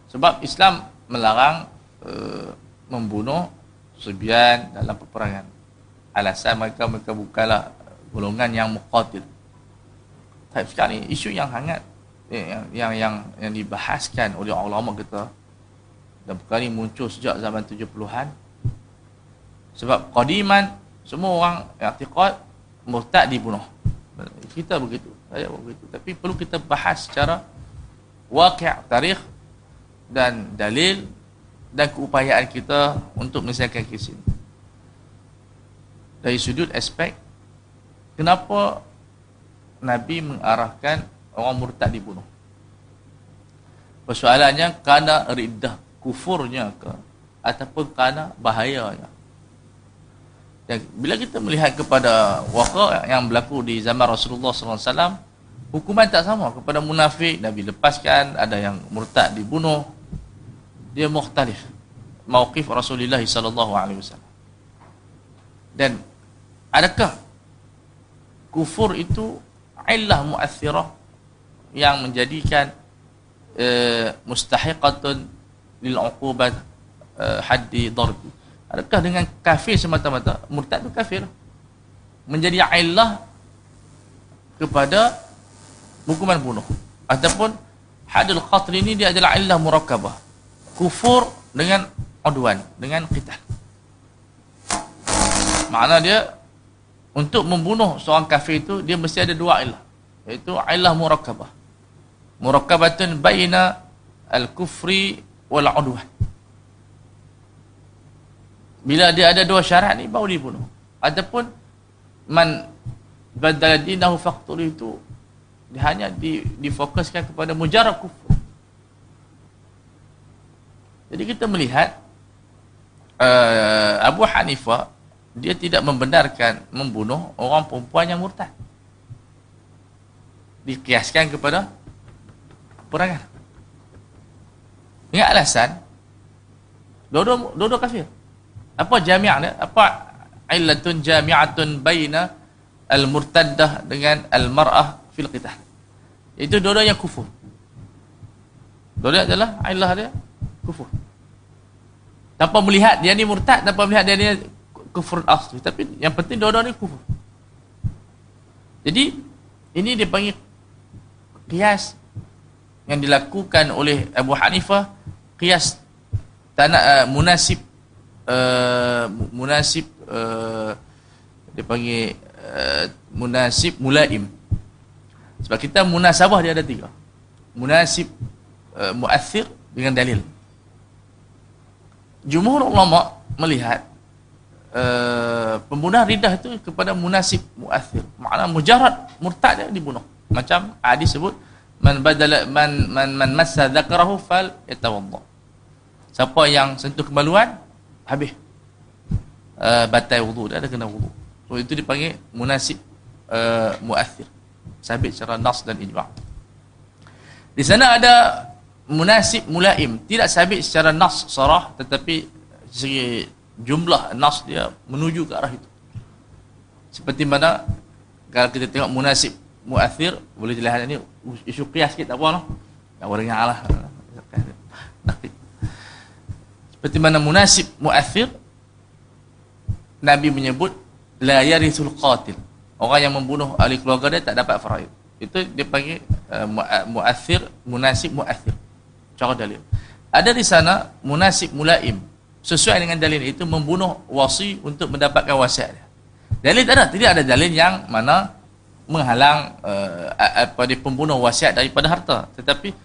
Sebab Islam melarang uh, membunuh sebian dalam peperangan. Alasan mereka mereka bukanlah golongan yang muqatil. Tapi sekarang isu yang hangat Eh, yang yang yang, yang dibahaskan oleh ulama kita dan perkara ini muncul sejak zaman 70-an sebab qadiman semua orang i'tiqad murtad dibunuh kita begitu saya begitu tapi perlu kita bahas secara waqi' tarikh dan dalil dan keupayaan kita untuk menyelesaikan kes ini dari sudut aspek kenapa Nabi mengarahkan orang murtad dibunuh. Persoalannya kerana riddah kufurnya ke ataupun kerana bahayanya. Dan bila kita melihat kepada waqa yang berlaku di zaman Rasulullah SAW, hukuman tak sama kepada munafik Nabi lepaskan, ada yang murtad dibunuh. Dia mukhtalif. Mauqif Rasulullah SAW. Dan adakah kufur itu illah muathirah yang menjadikan uh, mustahiqatun lil uqubat uh, haddi darbi adakah dengan kafir semata-mata? Murtad itu kafir menjadi illah kepada hukuman bunuh. Ataupun hadul qatl ini dia adalah illah murakkabah kufur dengan udwan dengan qital. Makna dia untuk membunuh seorang kafir itu dia mesti ada dua illah iaitu illah murakkabah murakkabatun baina al-kufri wal udwan. Bila dia ada dua syarat ni baru dibunuh. Adapun man badal dinahu faqtul itu dia hanya di, difokuskan kepada mujarab kufur. Jadi kita melihat uh, Abu Hanifah dia tidak membenarkan membunuh orang perempuan yang murtad. Dikiaskan kepada perangan. Ingat alasan dua-dua dua kafir. Apa jami' dia? Apa illatun jami'atun baina al-murtaddah dengan al-mar'ah fil qital. Itu dua-dua yang kufur. Dua-dua adalah ilah dia kufur. Tanpa melihat dia ni murtad, tanpa melihat dia ni kufur asli. Tapi yang penting dua-dua ni kufur. Jadi, ini dipanggil kias yang dilakukan oleh Abu Hanifah qiyas tanah uh, munasib uh, munasib uh, dia panggil uh, munasib mulaim. Sebab kita munasabah dia ada tiga. Munasib uh, muathir dengan dalil. Jumhur ulama melihat uh, pembunuhan ridah itu kepada munasib muathir. Makna mujarad murtad dia dibunuh. Macam hadis sebut man badala man man man massa dzakarahu fal yatawadda siapa yang sentuh kemaluan habis. Uh, batal wudu. Dia ada kena wudu. So itu dipanggil munasib uh, muathir. Sabit secara nas dan ijma' di sana ada munasib mulaim. Tidak sabit secara nas sarah tetapi segi jumlah nas dia menuju ke arah itu. Seperti mana kalau kita tengok munasib muathir boleh dilihat ini isu qiyas sikit tak apa yang orang yang Allah seperti mana munasib muathir Nabi menyebut la yarithul qatil. Orang yang membunuh ahli keluarga dia tak dapat faraid. Itu dia panggil uh, muathir munasib muathir. Cara dalil. Ada di sana munasib mulaim. Sesuai dengan dalil itu membunuh wasi untuk mendapatkan wasiat dia. Dalil tak ada. Tidak ada dalil yang mana menghalang uh, apa di pembunuh wasiat daripada harta. Tetapi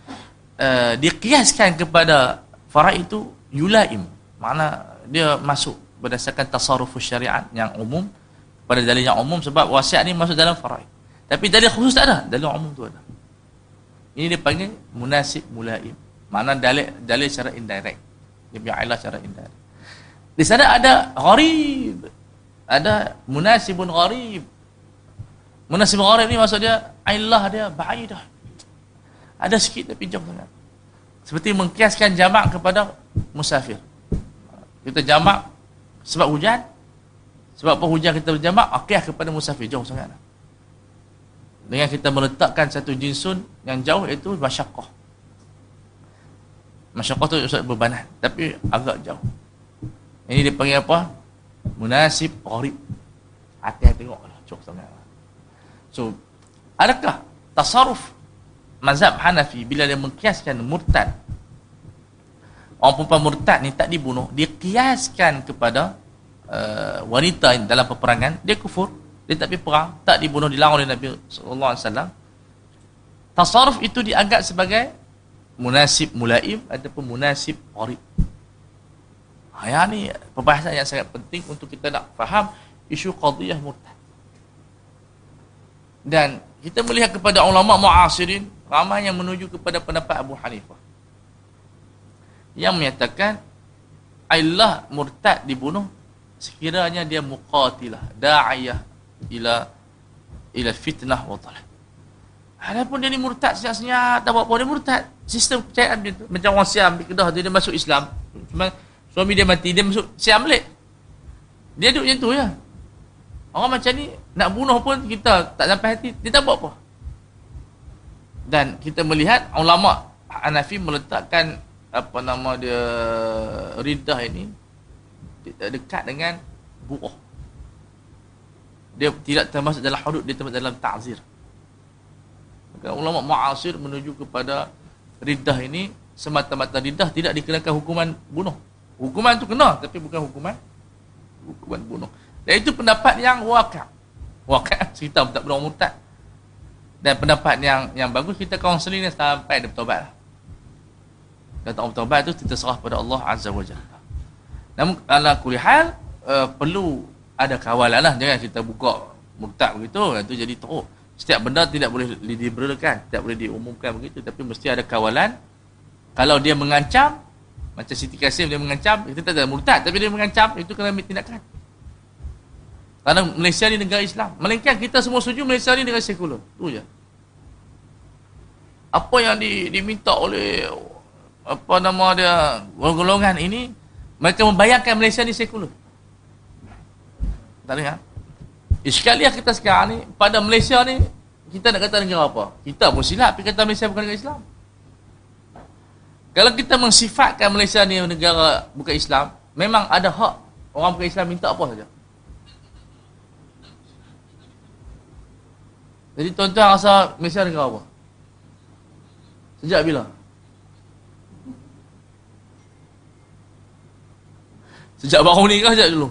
uh, dikiaskan kepada faraid itu yulaim mana dia masuk berdasarkan tasarruf syariat yang umum pada dalil yang umum sebab wasiat ni masuk dalam faraid. Tapi dalil khusus tak ada, dalil umum tu ada. Ini dia panggil munasib mulaim. Mana dalil dalil secara indirect. Dia punya ilah secara indirect. Di sana ada gharib. Ada munasibun gharib. Munasibun gharib ni maksud dia ilah dia ba'idah. Ada sikit tapi jauh sangat. Seperti mengkiaskan jamak kepada musafir. Kita jamak sebab hujan, sebab apa hujan kita berjamak, akiyah kepada musafir jauh sangat. Dengan kita meletakkan satu jinsun yang jauh itu masyakoh. Masyakoh tu maksud bebanan. Tapi agak jauh. Ini dia panggil apa? Munasib gharib. Hati-hati tengok lah. Jauh sangat. So, adakah tasaruf mazhab Hanafi bila dia mengkiaskan murtad orang perempuan murtad ni tak dibunuh dia kiaskan kepada uh, wanita dalam peperangan dia kufur. Dia tak pergi perang tak dibunuh dilarang oleh Nabi sallallahu alaihi wasallam. Tasarruf itu dianggap sebagai munasib mulaim ataupun munasib qarib. Ha, yang ni perbahasan yang sangat penting untuk kita nak faham isu qadiyah murtad. Dan kita melihat kepada ulama muasirin ramai yang menuju kepada pendapat Abu Hanifah. Yang menyatakan Allah murtad dibunuh sekiranya dia muqatilah da'iyah ila ila fitnah wa talab. Adapun dia ni murtad senyap-senyap tak buat apa dia murtad. Sistem kepercayaan dia tu. Macam orang Siam di Kedah dia, dia masuk Islam. Cuma suami dia mati dia masuk Siam balik. Dia duduk macam tu ya. Orang macam ni nak bunuh pun kita tak sampai hati dia tak buat apa dan kita melihat ulama Hanafi meletakkan apa nama dia ridah ini dekat dengan buah. Dia tidak termasuk dalam hudud, dia termasuk dalam ta'zir. Maka ulama mu'asir menuju kepada ridah ini, semata-mata ridah tidak dikenakan hukuman bunuh. Hukuman itu kena, tapi bukan hukuman hukuman bunuh. Dan itu pendapat yang wakak. Wakak, cerita tak benar murtad. Dan pendapat yang yang bagus, kita kaunseling sampai dia bertobat lah. Kata orang bertobat itu, kita serah pada Allah Azza wa Jalla. Namun ala kulihal uh, perlu ada kawalan lah. Jangan kita buka murtad begitu. Itu jadi teruk. Setiap benda tidak boleh diberakan. Tidak boleh diumumkan begitu. Tapi mesti ada kawalan. Kalau dia mengancam. Macam Siti Kasim dia mengancam. Kita tak ada murtad. Tapi dia mengancam. Itu kena ambil tindakan. Karena Malaysia ni negara Islam. Melainkan kita semua setuju Malaysia ni negara sekular. Itu je. Apa yang di, diminta oleh apa nama dia golongan ini mereka membayangkan Malaysia ni sekular. Tak dengar? Iskaliah kita sekarang ni, pada Malaysia ni, kita nak kata negara apa? Kita pun silap, tapi kata Malaysia bukan negara Islam. Kalau kita mensifatkan Malaysia ni negara bukan Islam, memang ada hak orang bukan Islam minta apa saja. Jadi tuan-tuan rasa Malaysia negara apa? Sejak bila? Sejak baru ni kah sejak dulu?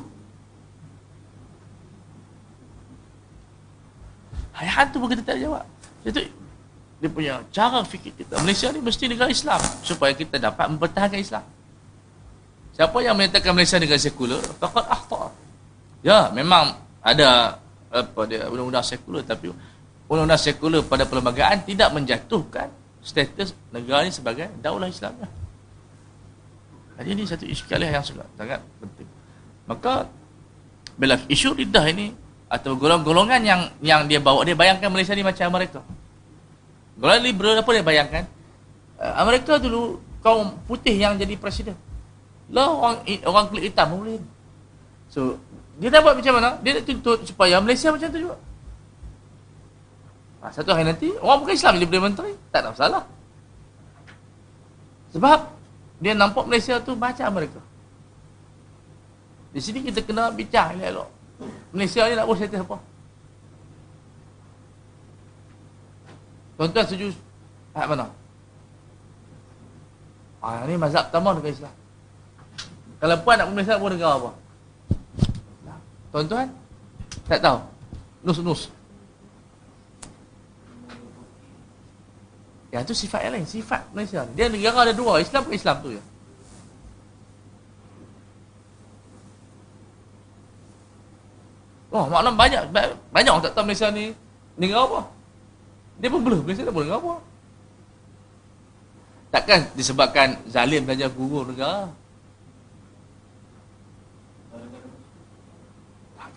Hayat tu pun kita tak jawab. Itu dia punya cara fikir kita. Malaysia ni mesti negara Islam supaya kita dapat mempertahankan Islam. Siapa yang menyatakan Malaysia negara sekular, faqad akhta. Ya, memang ada apa dia undang-undang sekular tapi undang-undang sekular pada perlembagaan tidak menjatuhkan status negara ini sebagai daulah Islamnya. Jadi ini satu iskaliah yang sangat, penting. Maka bila isu ridah ini atau golongan-golongan yang yang dia bawa dia bayangkan Malaysia ni macam Amerika. Golongan liberal apa dia bayangkan? Uh, Amerika dulu kaum putih yang jadi presiden. Lah orang orang kulit hitam boleh. So dia dah buat macam mana? Dia nak tuntut supaya Malaysia macam tu juga. Ha, satu hari nanti orang bukan Islam dia boleh menteri, tak ada masalah. Sebab dia nampak Malaysia tu macam Amerika. Di sini kita kena bincang elok-elok. Malaysia ni nak buat status apa? Tuan-tuan setuju hak mana? Ah, ni mazhab pertama negara Islam. Kalau puan nak Malaysia buat negara apa? Tuan-tuan? Tak tahu. Nus-nus. Yang tu sifat yang lain. Sifat Malaysia. Dia negara ada dua. Islam ke Islam tu ya. Oh, makna banyak banyak orang tak tahu Malaysia ni negara apa. Dia pun belum Malaysia tak boleh negara apa. Takkan disebabkan zalim saja guru negara.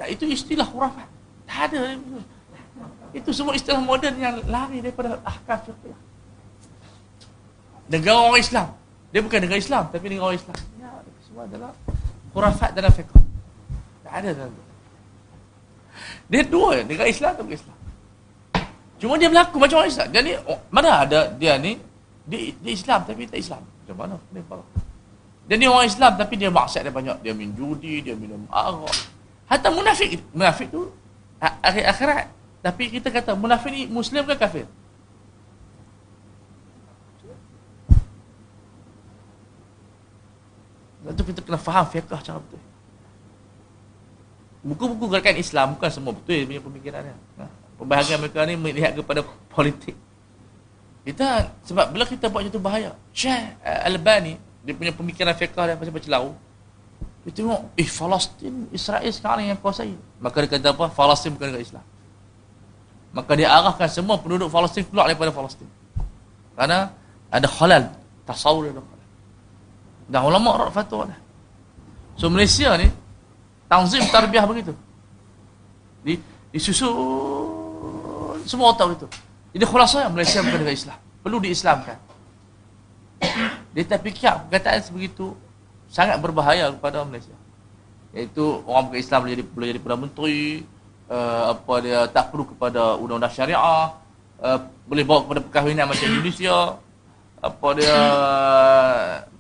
Tak, itu istilah khurafat. Tak ada. Itu semua istilah moden yang lari daripada ahkam fiqh. Negara orang Islam. Dia bukan negara Islam tapi negara orang Islam. Ya, semua adalah khurafat dalam fiqh. Tak ada dalam itu. Dia dua negara Islam atau bukan Islam. Cuma dia berlaku macam orang Islam. Dia ni oh, mana ada dia ni dia, dia Islam tapi tak Islam. Macam mana? Dia, dia ni orang Islam tapi dia maksiat dia banyak. Dia minum judi, dia minum arak. Hatta munafik, munafik tu akhir akhirat. Tapi kita kata munafik ni Muslim ke kafir? Itu kita kena faham fiqh cara betul. Buku-buku gerakan Islam bukan semua betul dia punya pemikirannya. Ha? Pembahagian mereka ni melihat kepada politik. Kita sebab bila kita buat macam tu bahaya. Syekh Al-Albani dia punya pemikiran fiqh dia macam baca lau. Dia tengok, eh Palestin, Israel sekarang yang kuasai. Maka dia kata apa? Palestin bukan negara Islam. Maka dia arahkan semua penduduk Palestin keluar daripada Palestin. Karena ada halal. Tasawur halal. Dan ulama' rak fatwa dah. So Malaysia ni, Tanzim tarbiyah begitu. Di disusun semua tahu itu. Jadi khulasa Malaysia bukan negara Islam. Perlu diislamkan. Dia tak fikir perkataan sebegitu sangat berbahaya kepada Malaysia. Iaitu orang bukan Islam boleh jadi boleh jadi perdana menteri, uh, apa dia tak perlu kepada undang-undang syariah, uh, boleh bawa kepada perkahwinan macam Indonesia. Apa dia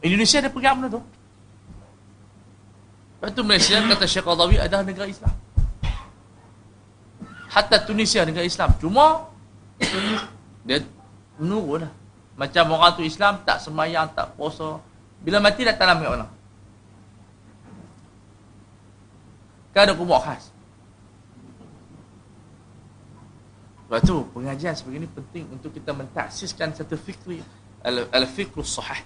Indonesia ada benda tu. Lepas tu Malaysia kata Syekh Qadawi adalah negara Islam. Hatta Tunisia negara Islam. Cuma dia menurut lah. Macam orang tu Islam tak semayang, tak puasa. Bila mati dah tanam kat mana? Kan ada kubur khas. Sebab tu pengajian sebegini penting untuk kita mentaksiskan satu fikri al-fikru sahih.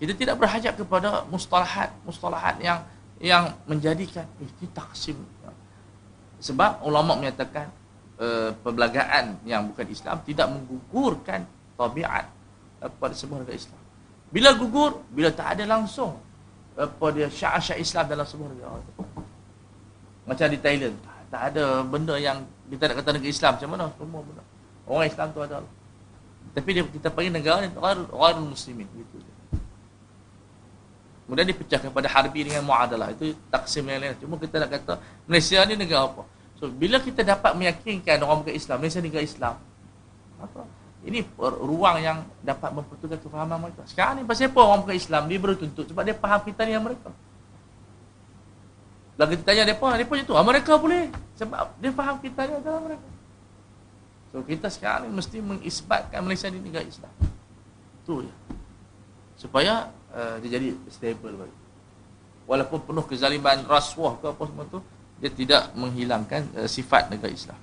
Kita tidak berhajat kepada mustalahat, mustalahat yang yang menjadikan ini taksim sebab ulama menyatakan uh, perbelangaan yang bukan Islam tidak menggugurkan tabiat pada sebuah negara Islam. Bila gugur bila tak ada langsung apa dia syiar-syiar Islam dalam sebuah negara. Macam di Thailand tak ada benda yang kita nak kata negara Islam. Macam mana? Semua benda. Orang Islam tu ada tapi dia, kita panggil negara orang muslimin gitu Kemudian dipecahkan pada harbi dengan muadalah. Itu taksim yang lain. Cuma kita nak kata, Malaysia ni negara apa? So, bila kita dapat meyakinkan orang bukan Islam, Malaysia negara Islam. Apa? Ini ruang yang dapat mempertugas kefahaman mereka. Sekarang ni pasal apa orang bukan Islam? Dia baru tuntut. Sebab dia faham kita ni yang mereka. Lagi kita tanya mereka, mereka macam tu. Ah, mereka boleh. Sebab dia faham kita ni adalah mereka. So, kita sekarang mesti mengisbatkan Malaysia ni negara Islam. Itu ya. Supaya uh, dia jadi stable bagi. Walaupun penuh kezaliman rasuah ke apa semua tu, dia tidak menghilangkan uh, sifat negara Islam.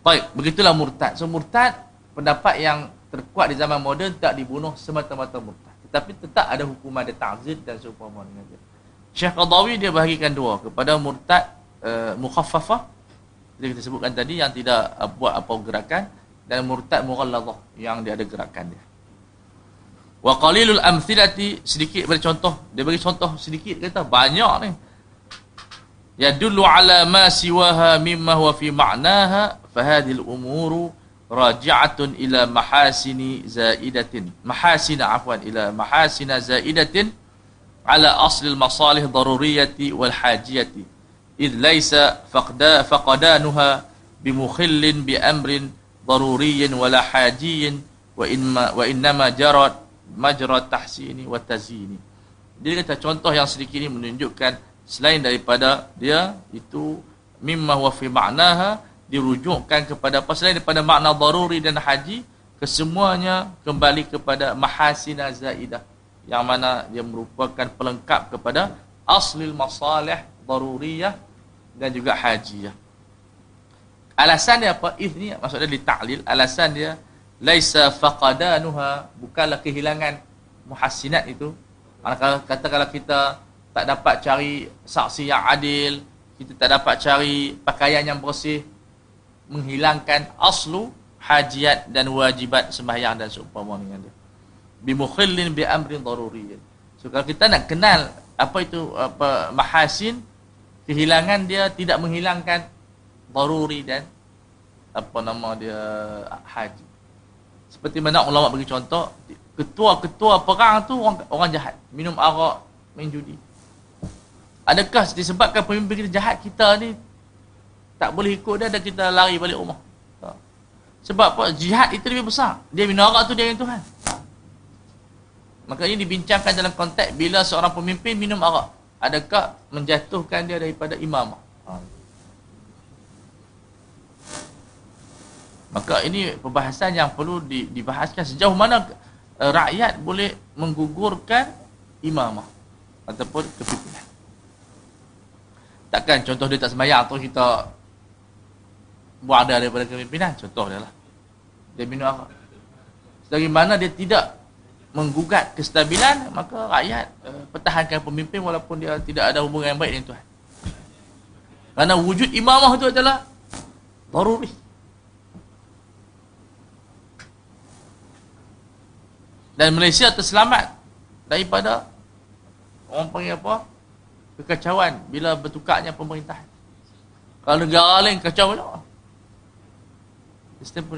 Baik, begitulah murtad. So murtad pendapat yang terkuat di zaman moden tak dibunuh semata-mata murtad. Tetapi tetap ada hukuman ada ta'zir dan seumpama dengan dia. Syekh Qadawi dia bahagikan dua kepada murtad uh, mukhaffafah jadi kita sebutkan tadi yang tidak uh, buat apa gerakan dan murtad mughalladhah yang dia ada gerakan dia. Wa qalilul amthilati sedikit bagi contoh. Dia bagi contoh sedikit kata banyak ni. yadullu ala ma siwaha mimma huwa fi ma'naha fahadhihi al-umuru raji'atun ila mahasini zaidatin mahasina afwan ila mahasina zaidatin ala asli al-masalih daruriyati wal hajiyati bimukhillin bi amrin daruriyyin wala hajiyyin wa inma wa innama jarat majra tahsini wa tazini dia kata contoh yang sedikit ini menunjukkan selain daripada dia itu mimma wa fi ma'naha dirujukkan kepada apa? Selain daripada makna daruri dan haji kesemuanya kembali kepada mahasina zaidah yang mana dia merupakan pelengkap kepada aslil masalih daruriyah dan juga hajiyah alasan dia apa? Izni maksudnya di ta'lil alasan dia laisa faqadanuha. Bukanlah kehilangan muhassinat itu. Kalau kata kalau kita tak dapat cari saksi yang adil kita tak dapat cari pakaian yang bersih menghilangkan aslu hajiat dan wajibat sembahyang dan seumpama dengan dia. Bimukhillin bi amrin daruri so kalau kita nak kenal apa itu apa mahasin kehilangan dia tidak menghilangkan daruri dan apa nama dia haji seperti mana ulama bagi contoh, ketua-ketua perang tu orang, orang jahat, minum arak, main judi. Adakah disebabkan pemimpin kita jahat kita ni tak boleh ikut dia dan kita lari balik rumah? Sebab apa? Jihad itu lebih besar. Dia minum arak tu dia yang Tuhan. Maka ini dibincangkan dalam konteks bila seorang pemimpin minum arak. Adakah menjatuhkan dia daripada imamah? Maka ini perbahasan yang perlu dibahaskan sejauh mana uh, rakyat boleh menggugurkan imamah ataupun kepimpinan. Takkan contoh dia tak sembahyang atau kita buat ada daripada kepimpinan. Contoh dia lah. Dia minum arak. Selagi mana dia tidak menggugat kestabilan, maka rakyat uh, pertahankan pemimpin walaupun dia tidak ada hubungan yang baik dengan Tuhan. Kerana wujud imamah itu adalah daruri. dan Malaysia terselamat daripada orang panggil apa? Kekacauan bila bertukarnya pemerintahan. Kalau negara lain kacau pun,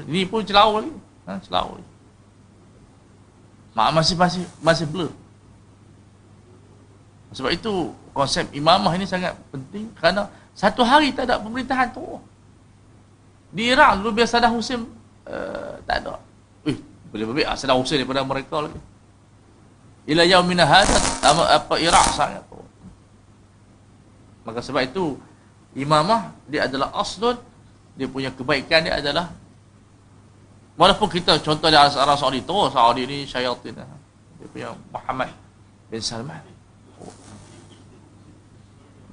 ini pun celau lagi. Ha, celau lagi masih masih masih blur. Sebab itu konsep imamah ini sangat penting kerana satu hari tak ada pemerintahan tu. Di Iraq dulu biasa Saddam Hussein uh, tak ada. Boleh lebih Saddam Hussein daripada mereka lagi. Ila yaumin hadha apa Iraq sangat maka sebab itu imamah dia adalah aslun dia punya kebaikan dia adalah walaupun kita contoh dia Arab Saudi tu Saudi ni syaitan. Dia punya Muhammad bin Salman.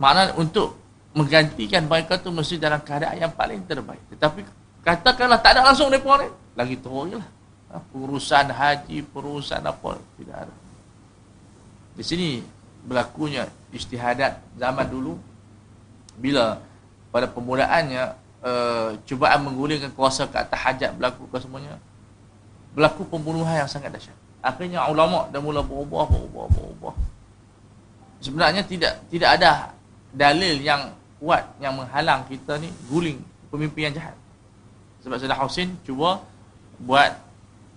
Makna untuk menggantikan mereka tu mesti dalam keadaan yang paling terbaik. Tetapi katakanlah tak ada langsung mereka ni lagi teruk je lah. Urusan haji, urusan apa tidak ada. Di sini berlakunya istihadat zaman dulu bila pada permulaannya uh, cubaan menggulingkan kuasa ke atas hajat berlaku ke semuanya berlaku pembunuhan yang sangat dahsyat. Akhirnya ulama dah mula berubah, berubah, berubah. Sebenarnya tidak tidak ada dalil yang kuat yang menghalang kita ni guling pemimpin yang jahat. Sebab Saddam Hussein cuba buat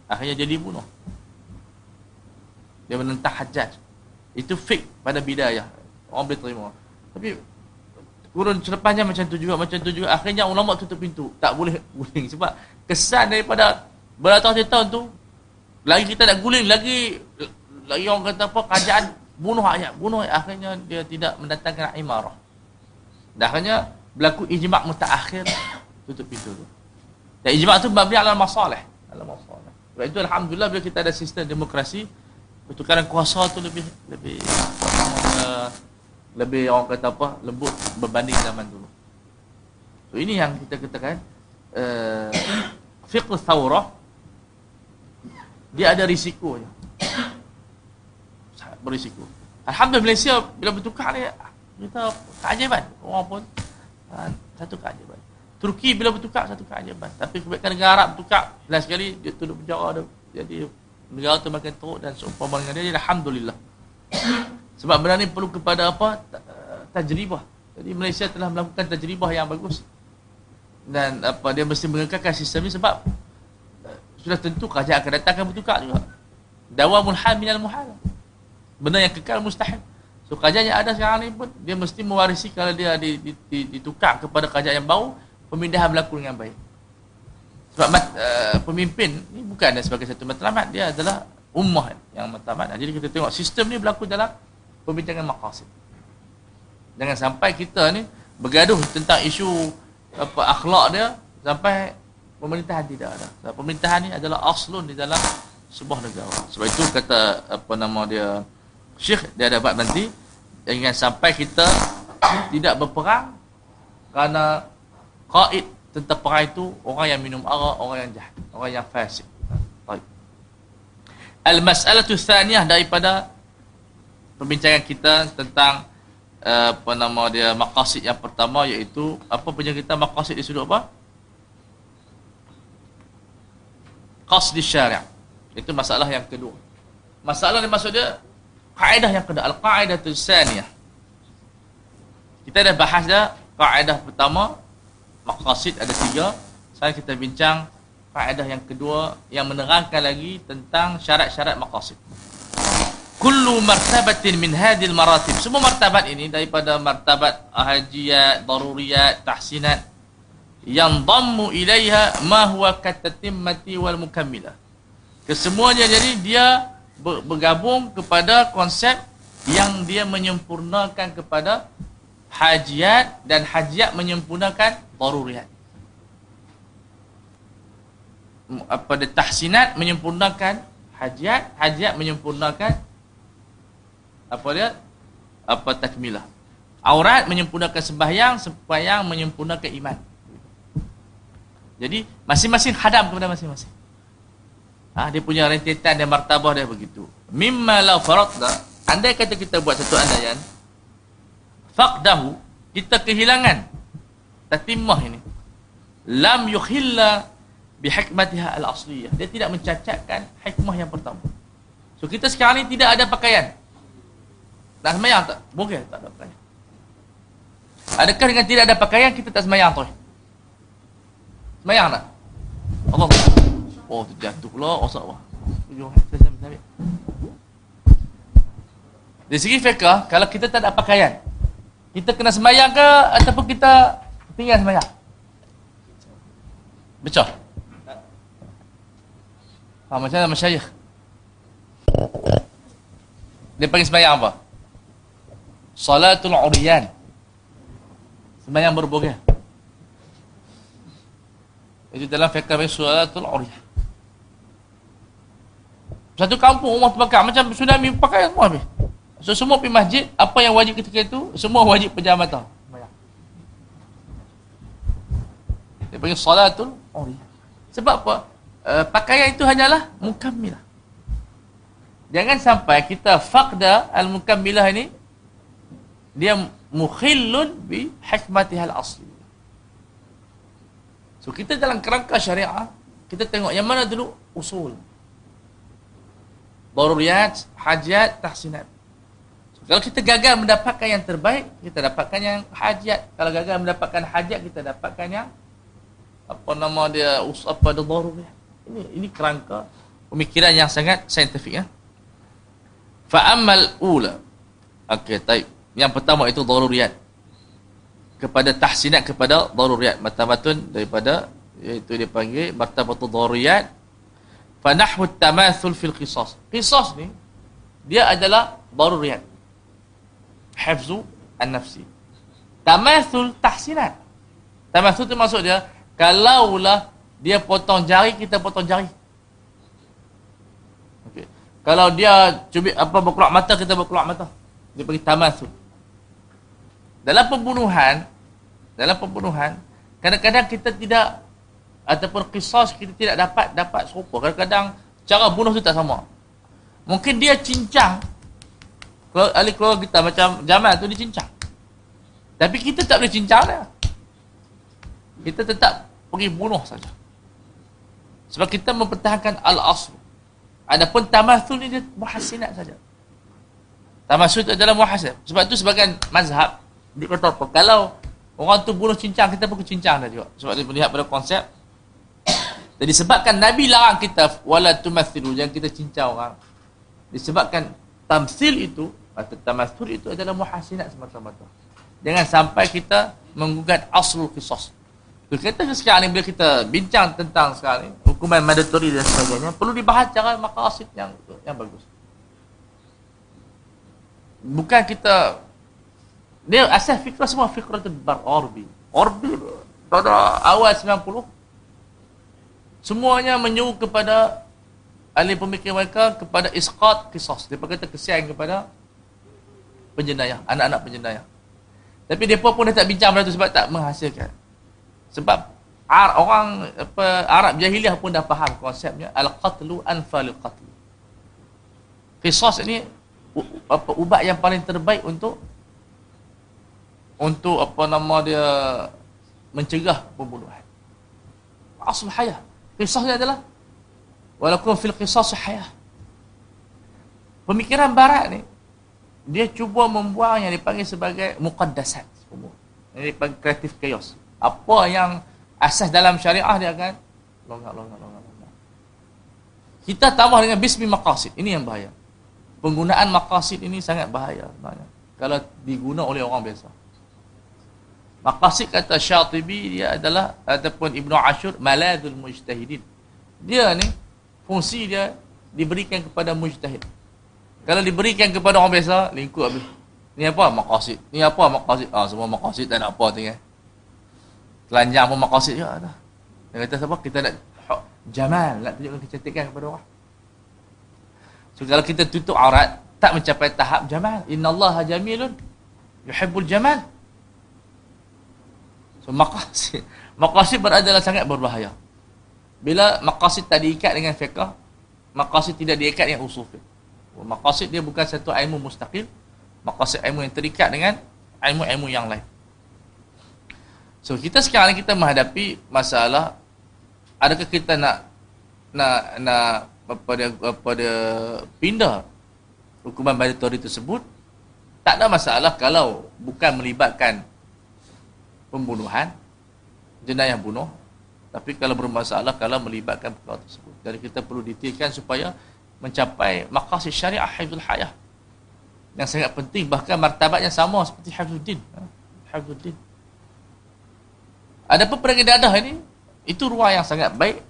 akhirnya jadi bunuh dia menentang hajat itu fake pada bidayah orang boleh terima tapi kurun selepasnya macam tu juga macam tu juga. Akhirnya ulama tutup pintu. Tak boleh guling. Sebab kesan daripada beratus tahun tu lagi kita nak guling lagi lagi orang kata apa kerajaan bunuh ayat bunuh ayat. akhirnya dia tidak mendatangkan imarah. Dan akhirnya berlaku ijma' mutaakhir tutup pintu tu. Dan ijma' tu mabni ala masalah ala masalah sebab itu alhamdulillah bila kita ada sistem demokrasi, pertukaran kuasa tu lebih lebih uh, lebih orang kata apa lembut berbanding zaman dulu. So ini yang kita katakan uh, (coughs) fiqh thawrah dia ada risikonya. Sangat berisiko. Alhamdulillah Malaysia bila bertukar ni kita keajaiban. Orang pun uh, satu keajaiban. Turki bila bertukar satu keajaiban. Tapi kebaikan negara Arab bertukar, jelas sekali dia tunduk penjara dia. Jadi negara tu makin teruk dan seumpama dengan dia, jadi Alhamdulillah. Sebab benda ni perlu kepada apa? Tajribah. Jadi Malaysia telah melakukan tajribah yang bagus. Dan apa dia mesti mengekalkan sistem ini sebab uh, sudah tentu kerajaan akan datang akan bertukar juga. Dawamul hal minal muhal. Benda yang kekal mustahil. So kerajaan yang ada sekarang ni pun dia mesti mewarisi kalau dia ditukar kepada kerajaan yang baru, pemindahan berlaku dengan baik. Sebab uh, pemimpin ni bukan sebagai satu matlamat, dia adalah ummah yang matlamat. Jadi kita tengok sistem ni berlaku dalam perbincangan maqasid. Jangan sampai kita ni bergaduh tentang isu apa akhlak dia sampai pemerintahan tidak ada. Sebab pemerintahan ni adalah aslun di dalam sebuah negara. Sebab itu kata apa nama dia Syekh dia ada bab nanti jangan sampai kita tidak berperang kerana qaid tentang perang itu orang yang minum arak, orang yang jahat, orang yang fasik. Baik. Al-mas'alatu tsaniyah daripada perbincangan kita tentang uh, apa nama dia maqasid yang pertama iaitu apa punya kita maqasid di sudut apa? Qasd syari'. Itu masalah yang kedua. Masalah ni maksud dia kaedah yang kedua al-qaedah tsaniyah kita dah bahas dah kaedah pertama maqasid ada tiga sekarang kita bincang kaedah yang kedua yang menerangkan lagi tentang syarat-syarat maqasid kullu martabatin min hadil maratib. Semua martabat ini daripada martabat hajiyat daruriyat tahsinat. Yang dammu ilaiha ma huwa katatimmati wal mukammilah kesemuanya jadi dia bergabung kepada konsep yang dia menyempurnakan kepada hajiat dan hajiat menyempurnakan daruriyat. Apa dia tahsinat menyempurnakan hajiat, hajiat menyempurnakan apa dia? Apa takmilah. Aurat menyempurnakan sembahyang, sembahyang menyempurnakan iman. Jadi masing-masing hadam kepada masing-masing. Ha, dia punya rentetan dan martabah dia begitu. Mimma la faradna, andai kata kita buat satu andaian, faqdahu, kita kehilangan tatimah ini. Lam yukhilla bihikmatiha al-asliyah. Dia tidak mencacatkan hikmah yang pertama. So kita sekarang ni tidak ada pakaian. Nak semayang tak? Boleh tak ada pakaian. Adakah dengan tidak ada pakaian kita tak semayang tu? Semayang tak? Allah. Oh terjatuh pula rosak apa? Dari segi fiqah, kalau kita tak ada pakaian, kita kena semayang ke ataupun kita tinggal semayang? Betul? Ha, macam mana masyayikh? Dia panggil semayang apa? Salatul Uriyan. Semayang berboga. Itu dalam fiqah Salatul Uriyan. Satu kampung rumah terbakar macam tsunami pakai semua. So semua pergi masjid, apa yang wajib ketika itu? Semua wajib pejam mata. Dia panggil salatul uri. Sebab apa? Uh, pakaian itu hanyalah mukammilah. Jangan sampai kita faqda al-mukammilah ini dia mukhillun bi hikmatihal asli. So kita dalam kerangka syariah, kita tengok yang mana dulu usul daruriyat, hajat, tahsinat. Kalau kita gagal mendapatkan yang terbaik, kita dapatkan yang hajat. Kalau gagal mendapatkan hajat, kita dapatkan yang apa nama dia apa dia daruriyat. Ini ini kerangka pemikiran yang sangat saintifik ya. Fa amal ula. Okey, baik. Yang pertama itu daruriyat. Kepada tahsinat kepada daruriyat. Matamatun daripada iaitu dia panggil martabatul daruriyat Fanahwu tamathul fil qisas. Qisas ni dia adalah daruriyat. Hifzu an-nafsi. Tamathul tahsinat. Tamathul tu maksud dia kalaulah dia potong jari kita potong jari. Kalau dia cubit apa berkeluar mata kita berkeluar mata. Dia bagi tamathul. Dalam pembunuhan dalam pembunuhan kadang-kadang kita tidak ataupun kisah kita tidak dapat dapat serupa. Kadang-kadang cara bunuh tu tak sama. Mungkin dia cincang. Ahli keluarga kita macam Jamal tu dia cincang. Tapi kita tak boleh cincang dia. Kita tetap pergi bunuh saja. Sebab kita mempertahankan al-asl. Adapun tamathul ni dia muhasinat saja. Tamathul adalah muhasinat. Sebab tu sebagian mazhab Dia kata apa? Kalau orang tu bunuh cincang, kita pun kecincang dah juga. Sebab dia melihat pada konsep. (coughs) Jadi sebabkan Nabi larang kita, wala tumathilu, jangan kita cincang orang. Disebabkan tamsil itu, atau tamathul itu adalah muhasinat semata-mata. Jangan sampai kita menggugat aslul qisas. Kita sekarang ni bila kita bincang tentang sekarang ni, hukuman mandatory dan sebagainya, perlu dibahas cara maqasid yang yang bagus. Bukan kita dia asal fikrah semua fikrah bar orbi. Orbi pada awal 90 semuanya menyeru kepada ahli pemikir mereka kepada isqat qisas. Dia kata kesian kepada penjenayah, anak-anak penjenayah. Tapi depa pun dah tak bincang pada tu sebab tak menghasilkan. Sebab orang apa Arab jahiliah pun dah faham konsepnya al-qatlu anfalil qatl. Qisas ini apa ubat yang paling terbaik untuk untuk apa nama dia mencegah pembunuhan. Asal hayah. Qisasnya adalah walaupun fil qisas hayah. Pemikiran barat ni dia cuba membuang yang dipanggil sebagai muqaddasat semua. Yang dipanggil kreatif chaos. Apa yang asas dalam syariah dia akan longgar, longgar, longgar. Kita tambah dengan bismi maqasid. Ini yang bahaya. Penggunaan maqasid ini sangat bahaya. Kalau diguna oleh orang biasa. Maqasid kata Syatibi dia adalah ataupun Ibnu Ashur maladul mujtahidin. Dia ni fungsi dia diberikan kepada mujtahid. Kalau diberikan kepada orang biasa, lingkup habis. Ni apa? Maqasid. Ni apa? Maqasid. Ah, semua maqasid tak nak apa tinggal. Telanjang pun maqasid juga dah. Dia kata siapa? Kita nak jamal, nak tunjukkan kecantikan kepada orang. So kalau kita tutup aurat, tak mencapai tahap jamal. Inna Allah jamilun. Yuhibbul jamal. So maqasid. Maqasid beradalah sangat berbahaya. Bila maqasid tak diikat dengan fiqah, maqasid tidak diikat dengan usul fiqh. Maqasid dia bukan satu ilmu mustaqil. Maqasid ilmu yang terikat dengan ilmu-ilmu yang lain. So kita sekarang ni kita menghadapi masalah adakah kita nak nak nak apa dia pindah hukuman mandatory tersebut tak ada masalah kalau bukan melibatkan pembunuhan jenayah bunuh tapi kalau bermasalah kalau melibatkan perkara tersebut. Jadi kita perlu detailkan supaya mencapai maqasid syariah hifzul hayah yang sangat penting bahkan martabatnya sama seperti hifzuddin. Ha? hifzuddin. Ada pun pergi dadah ini itu ruang yang sangat baik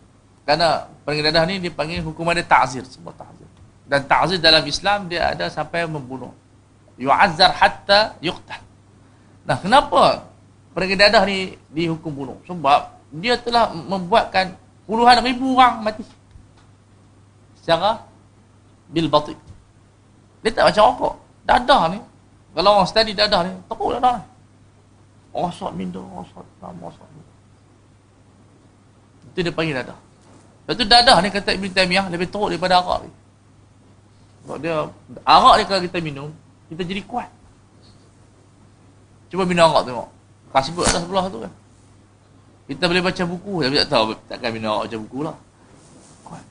kerana pergi dadah ini dipanggil hukuman dia ta'zir sebuah ta'zir. Dan ta'zir dalam Islam dia ada sampai membunuh. Yu'azzar hatta yuqtal. Nah kenapa pergi dadah ni dihukum bunuh sebab dia telah membuatkan puluhan ribu orang mati secara bil batik. Dia tak macam rokok. Dadah ni. Kalau orang study dadah ni, teruk dadah ni. Rosot minda, rosot, rosot. Itu dia panggil dadah. Lepas tu dadah ni kata Ibn Taymiyah lebih teruk daripada arak ni. Sebab dia, arak ni kalau kita minum, kita jadi kuat. Cuba minum arak tengok. Kasbut atas sebelah tu kan. Kita boleh baca buku, tapi tak tahu takkan arak baca buku lah.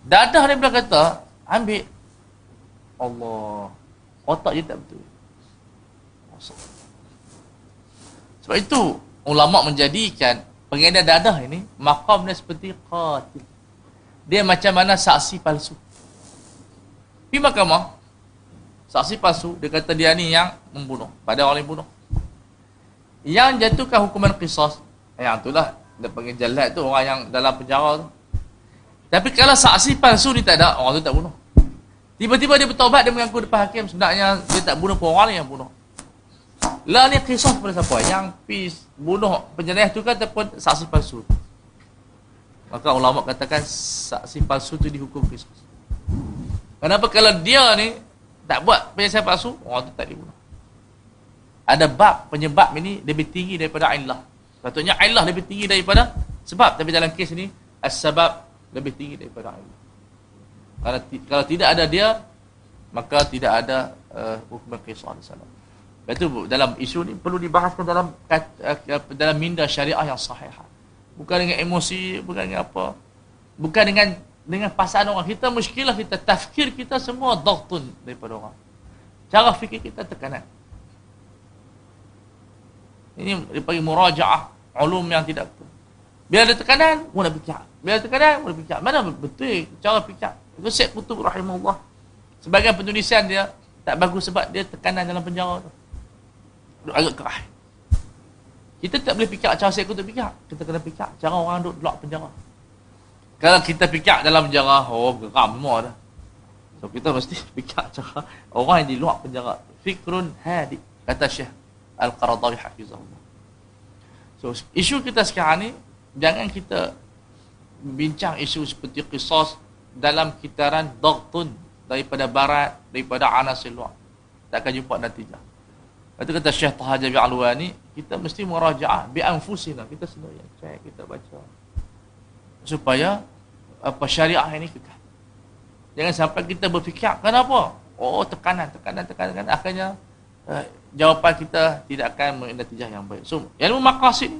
Dadah ni bila kata, ambil Allah. Otak dia tak betul. Sebab itu, ulama menjadikan pengedar dadah ini, makam dia seperti qatil. Dia macam mana saksi palsu. Di mahkamah, saksi palsu, dia kata dia ni yang membunuh. Pada orang yang bunuh. Yang jatuhkan hukuman qisas, yang itulah, dia panggil jalat tu, orang yang dalam penjara tu. Tapi kalau saksi palsu ni tak ada, orang tu tak bunuh. Tiba-tiba dia bertaubat dia mengaku depan hakim sebenarnya dia tak bunuh pun orang yang bunuh. Lah ni kisah kepada siapa? Yang pis bunuh penjenayah tu kan ataupun saksi palsu. Maka ulama katakan saksi palsu tu dihukum kisah. Kenapa kalau dia ni tak buat penjenayah palsu, orang tu tak dibunuh. Ada bab penyebab ini lebih tinggi daripada illah. Patutnya illah lebih tinggi daripada sebab tapi dalam kes ini as-sabab lebih tinggi daripada illah. Kalau, kalau tidak ada dia, maka tidak ada uh, hukum qisas di sana. Itu dalam isu ni perlu dibahaskan dalam uh, dalam minda syariah yang sahih. Bukan dengan emosi, bukan dengan apa. Bukan dengan dengan pasangan orang. Kita muskilah kita, tafkir kita semua dagtun daripada orang. Cara fikir kita tekanan. Ini dipanggil murajaah ulum yang tidak betul. Bila ada tekanan, mula fikir. Bila ada tekanan, mula fikir. Mana betul cara fikir? Itu Syekh Kutub rahimahullah. Sebagai penulisan dia tak bagus sebab dia tekanan dalam penjara tu. Agak kerah. Kita tak boleh fikir cara Syekh Kutub fikir. Kita kena fikir cara orang duduk lock penjara. Kalau kita fikir dalam penjara, oh geram semua dah. So kita mesti (laughs) fikir cara orang yang di luar penjara. Fikrun hadi. Kata Syekh Al-Qaradawi Hafizahullah. So, isu kita sekarang ni, jangan kita bincang isu seperti kisah dalam kitaran dagtun daripada barat, daripada anasir luar. Tak akan jumpa natijah. Itu kata Syekh Taha Jabi Alwani, kita mesti merajaah bi'anfusina. Kita sendiri cek, kita baca. Supaya apa syariah ini kekal. Jangan sampai kita berfikir, kenapa? Oh, tekanan, tekanan, tekanan. tekanan. Akhirnya, uh, jawapan kita tidak akan mendatijah yang baik. So, ilmu maqasid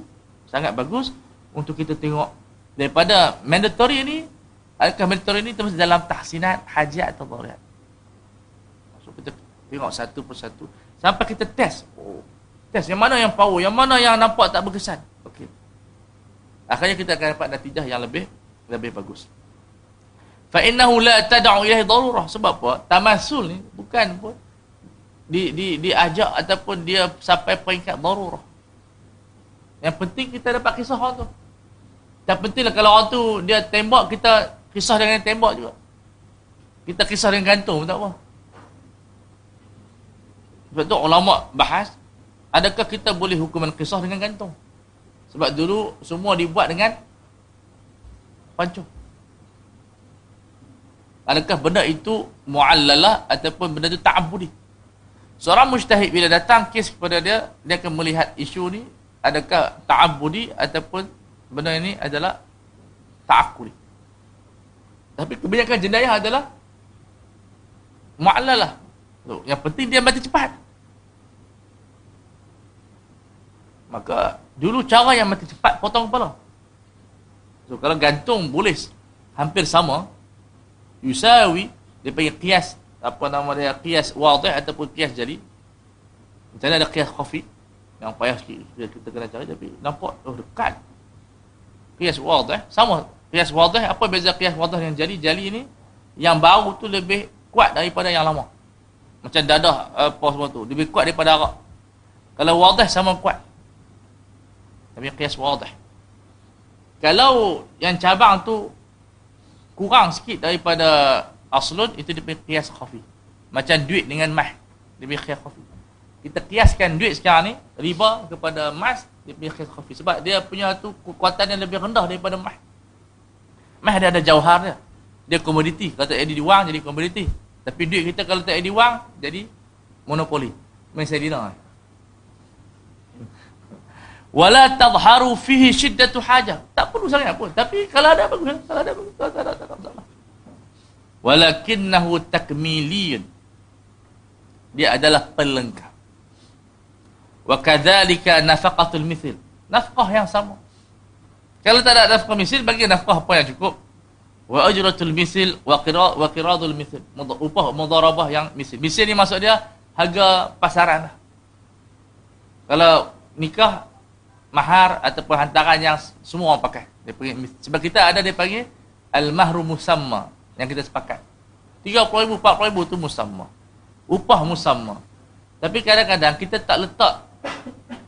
sangat bagus untuk kita tengok daripada mandatory ni adakah mandatory ni termasuk dalam tahsinat hajat atau darurat. So, kita tengok satu persatu sampai kita test. Oh, test yang mana yang power, yang mana yang nampak tak berkesan. Okey. Akhirnya kita akan dapat natijah yang lebih lebih bagus. Fa innahu la tad'u ilaihi darurah sebab apa? Tamasul ni bukan pun di di diajak ataupun dia sampai peringkat darurah. Yang penting kita dapat kisah orang tu. Tak pentinglah kalau orang tu dia tembak kita kisah dengan tembak juga. Kita kisah dengan gantung tak apa. Sebab tu ulama bahas adakah kita boleh hukuman kisah dengan gantung? Sebab dulu semua dibuat dengan pancung. Adakah benda itu mu'allalah ataupun benda itu ta'abudi? Seorang mujtahid bila datang kes kepada dia, dia akan melihat isu ni adakah ta'abudi ataupun benda ini adalah ta'akuli. Tapi kebanyakan jenayah adalah mu'allalah. So, yang penting dia mati cepat. Maka dulu cara yang mati cepat potong kepala. So kalau gantung boleh hampir sama, yusawi dia panggil qiyas apa nama dia? Qiyas wadih ataupun qiyas jali macam ada qiyas khafi? Yang payah sikit kita kena cari tapi nampak oh dekat. Qiyas wadih sama. Qiyas wadih apa beza qiyas wadih dengan jali jali ni yang baru tu lebih kuat daripada yang lama. Macam dadah apa semua tu lebih kuat daripada arak. Kalau wadih sama kuat. Tapi qiyas wadih. Kalau yang cabang tu kurang sikit daripada aslun itu dia kias khafi. Macam duit dengan mah. Punya kias khafi. Kita kiaskan duit sekarang ni riba kepada emas punya kias khafi sebab dia punya tu kekuatan yang lebih rendah daripada mah. Mah dia ada jauhar dia. Dia komoditi. Kalau tak ada wang jadi komoditi. Tapi duit kita kalau tak ada wang jadi monopoli. Main saya dina. Wala tadharu fihi shiddatu hajah. Tak perlu sangat pun. Tapi kalau ada bagus. Kalau ada bagus. Tak ada, tak ada walakinnahu takmiliyun dia adalah pelengkap. Wa kadzalika nafaqatul mithl. Nafkah yang sama. Kalau tak ada nafkah misal bagi nafkah apa yang cukup? Wa ajratul misl wa qira wa qiradul misl upah mudarabah yang misal misal ni maksud dia harga pasaran lah. kalau nikah mahar ataupun hantaran yang semua orang pakai. Dia panggil, sebab kita ada dia panggil al mahru musamma yang kita sepakat. 30 ribu, 40 ribu tu musamma. Upah musamma. Tapi kadang-kadang kita tak letak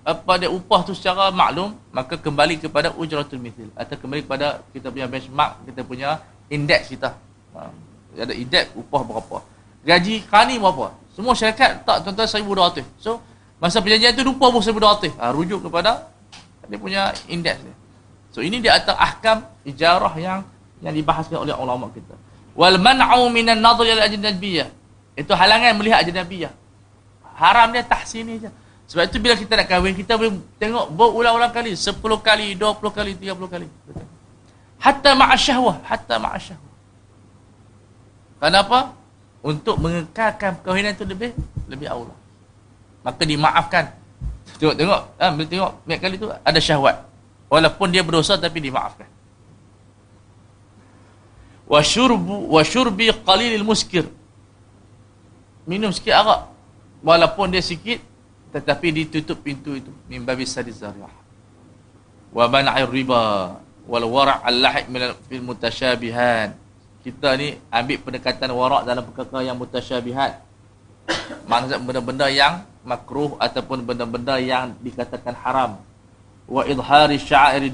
apa dia upah tu secara maklum, maka kembali kepada ujratul mithil. Atau kembali kepada kita punya benchmark, kita punya indeks kita. Ha, ada indeks upah berapa. Gaji kani berapa. Semua syarikat tak tuan-tuan 1,200. So, masa perjanjian tu upah pun 1,200. Ha, rujuk kepada dia punya indeks dia. So, ini dia atas ahkam ijarah yang yang dibahaskan oleh ulama kita wal man'u minan nadhri al ajnabiyyah itu halangan melihat ajnabiyyah haram dia tahsin je sebab itu bila kita nak kahwin kita boleh tengok berulang-ulang kali. 10 kali 20 kali 30 kali. Hatta ma'asyahwah hatta ma'asyahwah kenapa? Untuk mengekalkan perkahwinan itu lebih lebih aula maka dimaafkan. Tengok tengok ha, bila tengok banyak kali tu ada syahwat. Walaupun dia berdosa tapi dimaafkan wa syurbu wa syurbi qalilil muskir. Minum sikit arak. Walaupun dia sikit tetapi ditutup pintu itu. Min babi sadis zariyah. Wa man'ir riba. Wal wara' al-lahik min fil mutasyabihan. Kita ni ambil pendekatan wara' dalam perkara yang mutasyabihat maksud benda-benda yang makruh ataupun benda-benda yang dikatakan haram wa idhari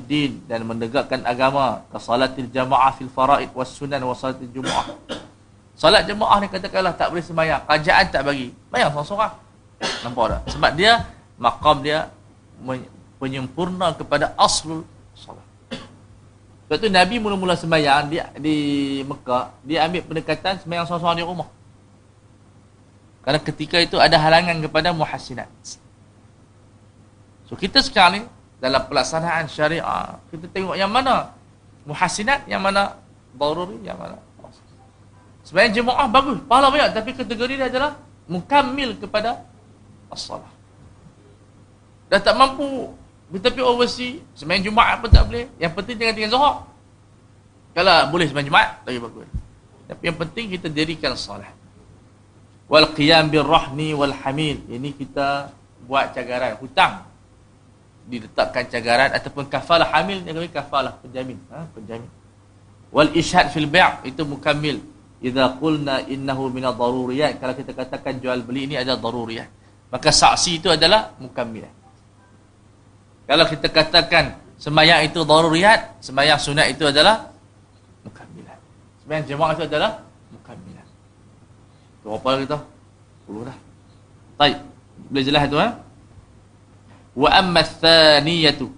din dan menegakkan agama ke salatil jamaah fil faraid was sunan wa salatil jumuah. Salat jemaah ni katakanlah tak boleh sembahyang kerajaan tak bagi. Bayang seorang-seorang. Nampak tak? Sebab dia maqam dia penyempurna kepada aslul salat. Sebab tu Nabi mula-mula sembahyang di, di Mekah dia ambil pendekatan sembahyang seorang-seorang di rumah. Kerana ketika itu ada halangan kepada muhassinat. So kita sekarang ni dalam pelaksanaan syariah. Kita tengok yang mana muhasinat yang mana daruri yang mana sebenarnya jemaah bagus pahala banyak tapi kategori dia adalah mukammil kepada as-salah. Dah tak mampu pergi overseas sebenarnya jumaat pun tak boleh. Yang penting jangan tinggal zuhur kalau boleh sebenarnya jumaat lagi bagus. Tapi yang penting kita dirikan salat wal qiyam bir rahni wal hamil. Ini kita buat cagaran hutang diletakkan cagaran ataupun kafalah hamil dia kata kafalah penjamin. Ha penjamin. Wal ishad fil bai' itu mukammil. Idza qulna innahu min ad-daruriyat. Kalau kita katakan jual beli ini adalah daruriyat. Maka saksi itu adalah mukammil. Kalau kita katakan sembahyang itu daruriyat sembahyang sunat itu adalah mukammil. Sembahyang jemaah itu adalah mukammil. Apa kita? 10 dah. Baik boleh jelas tu ha Wa amma thaniyatu.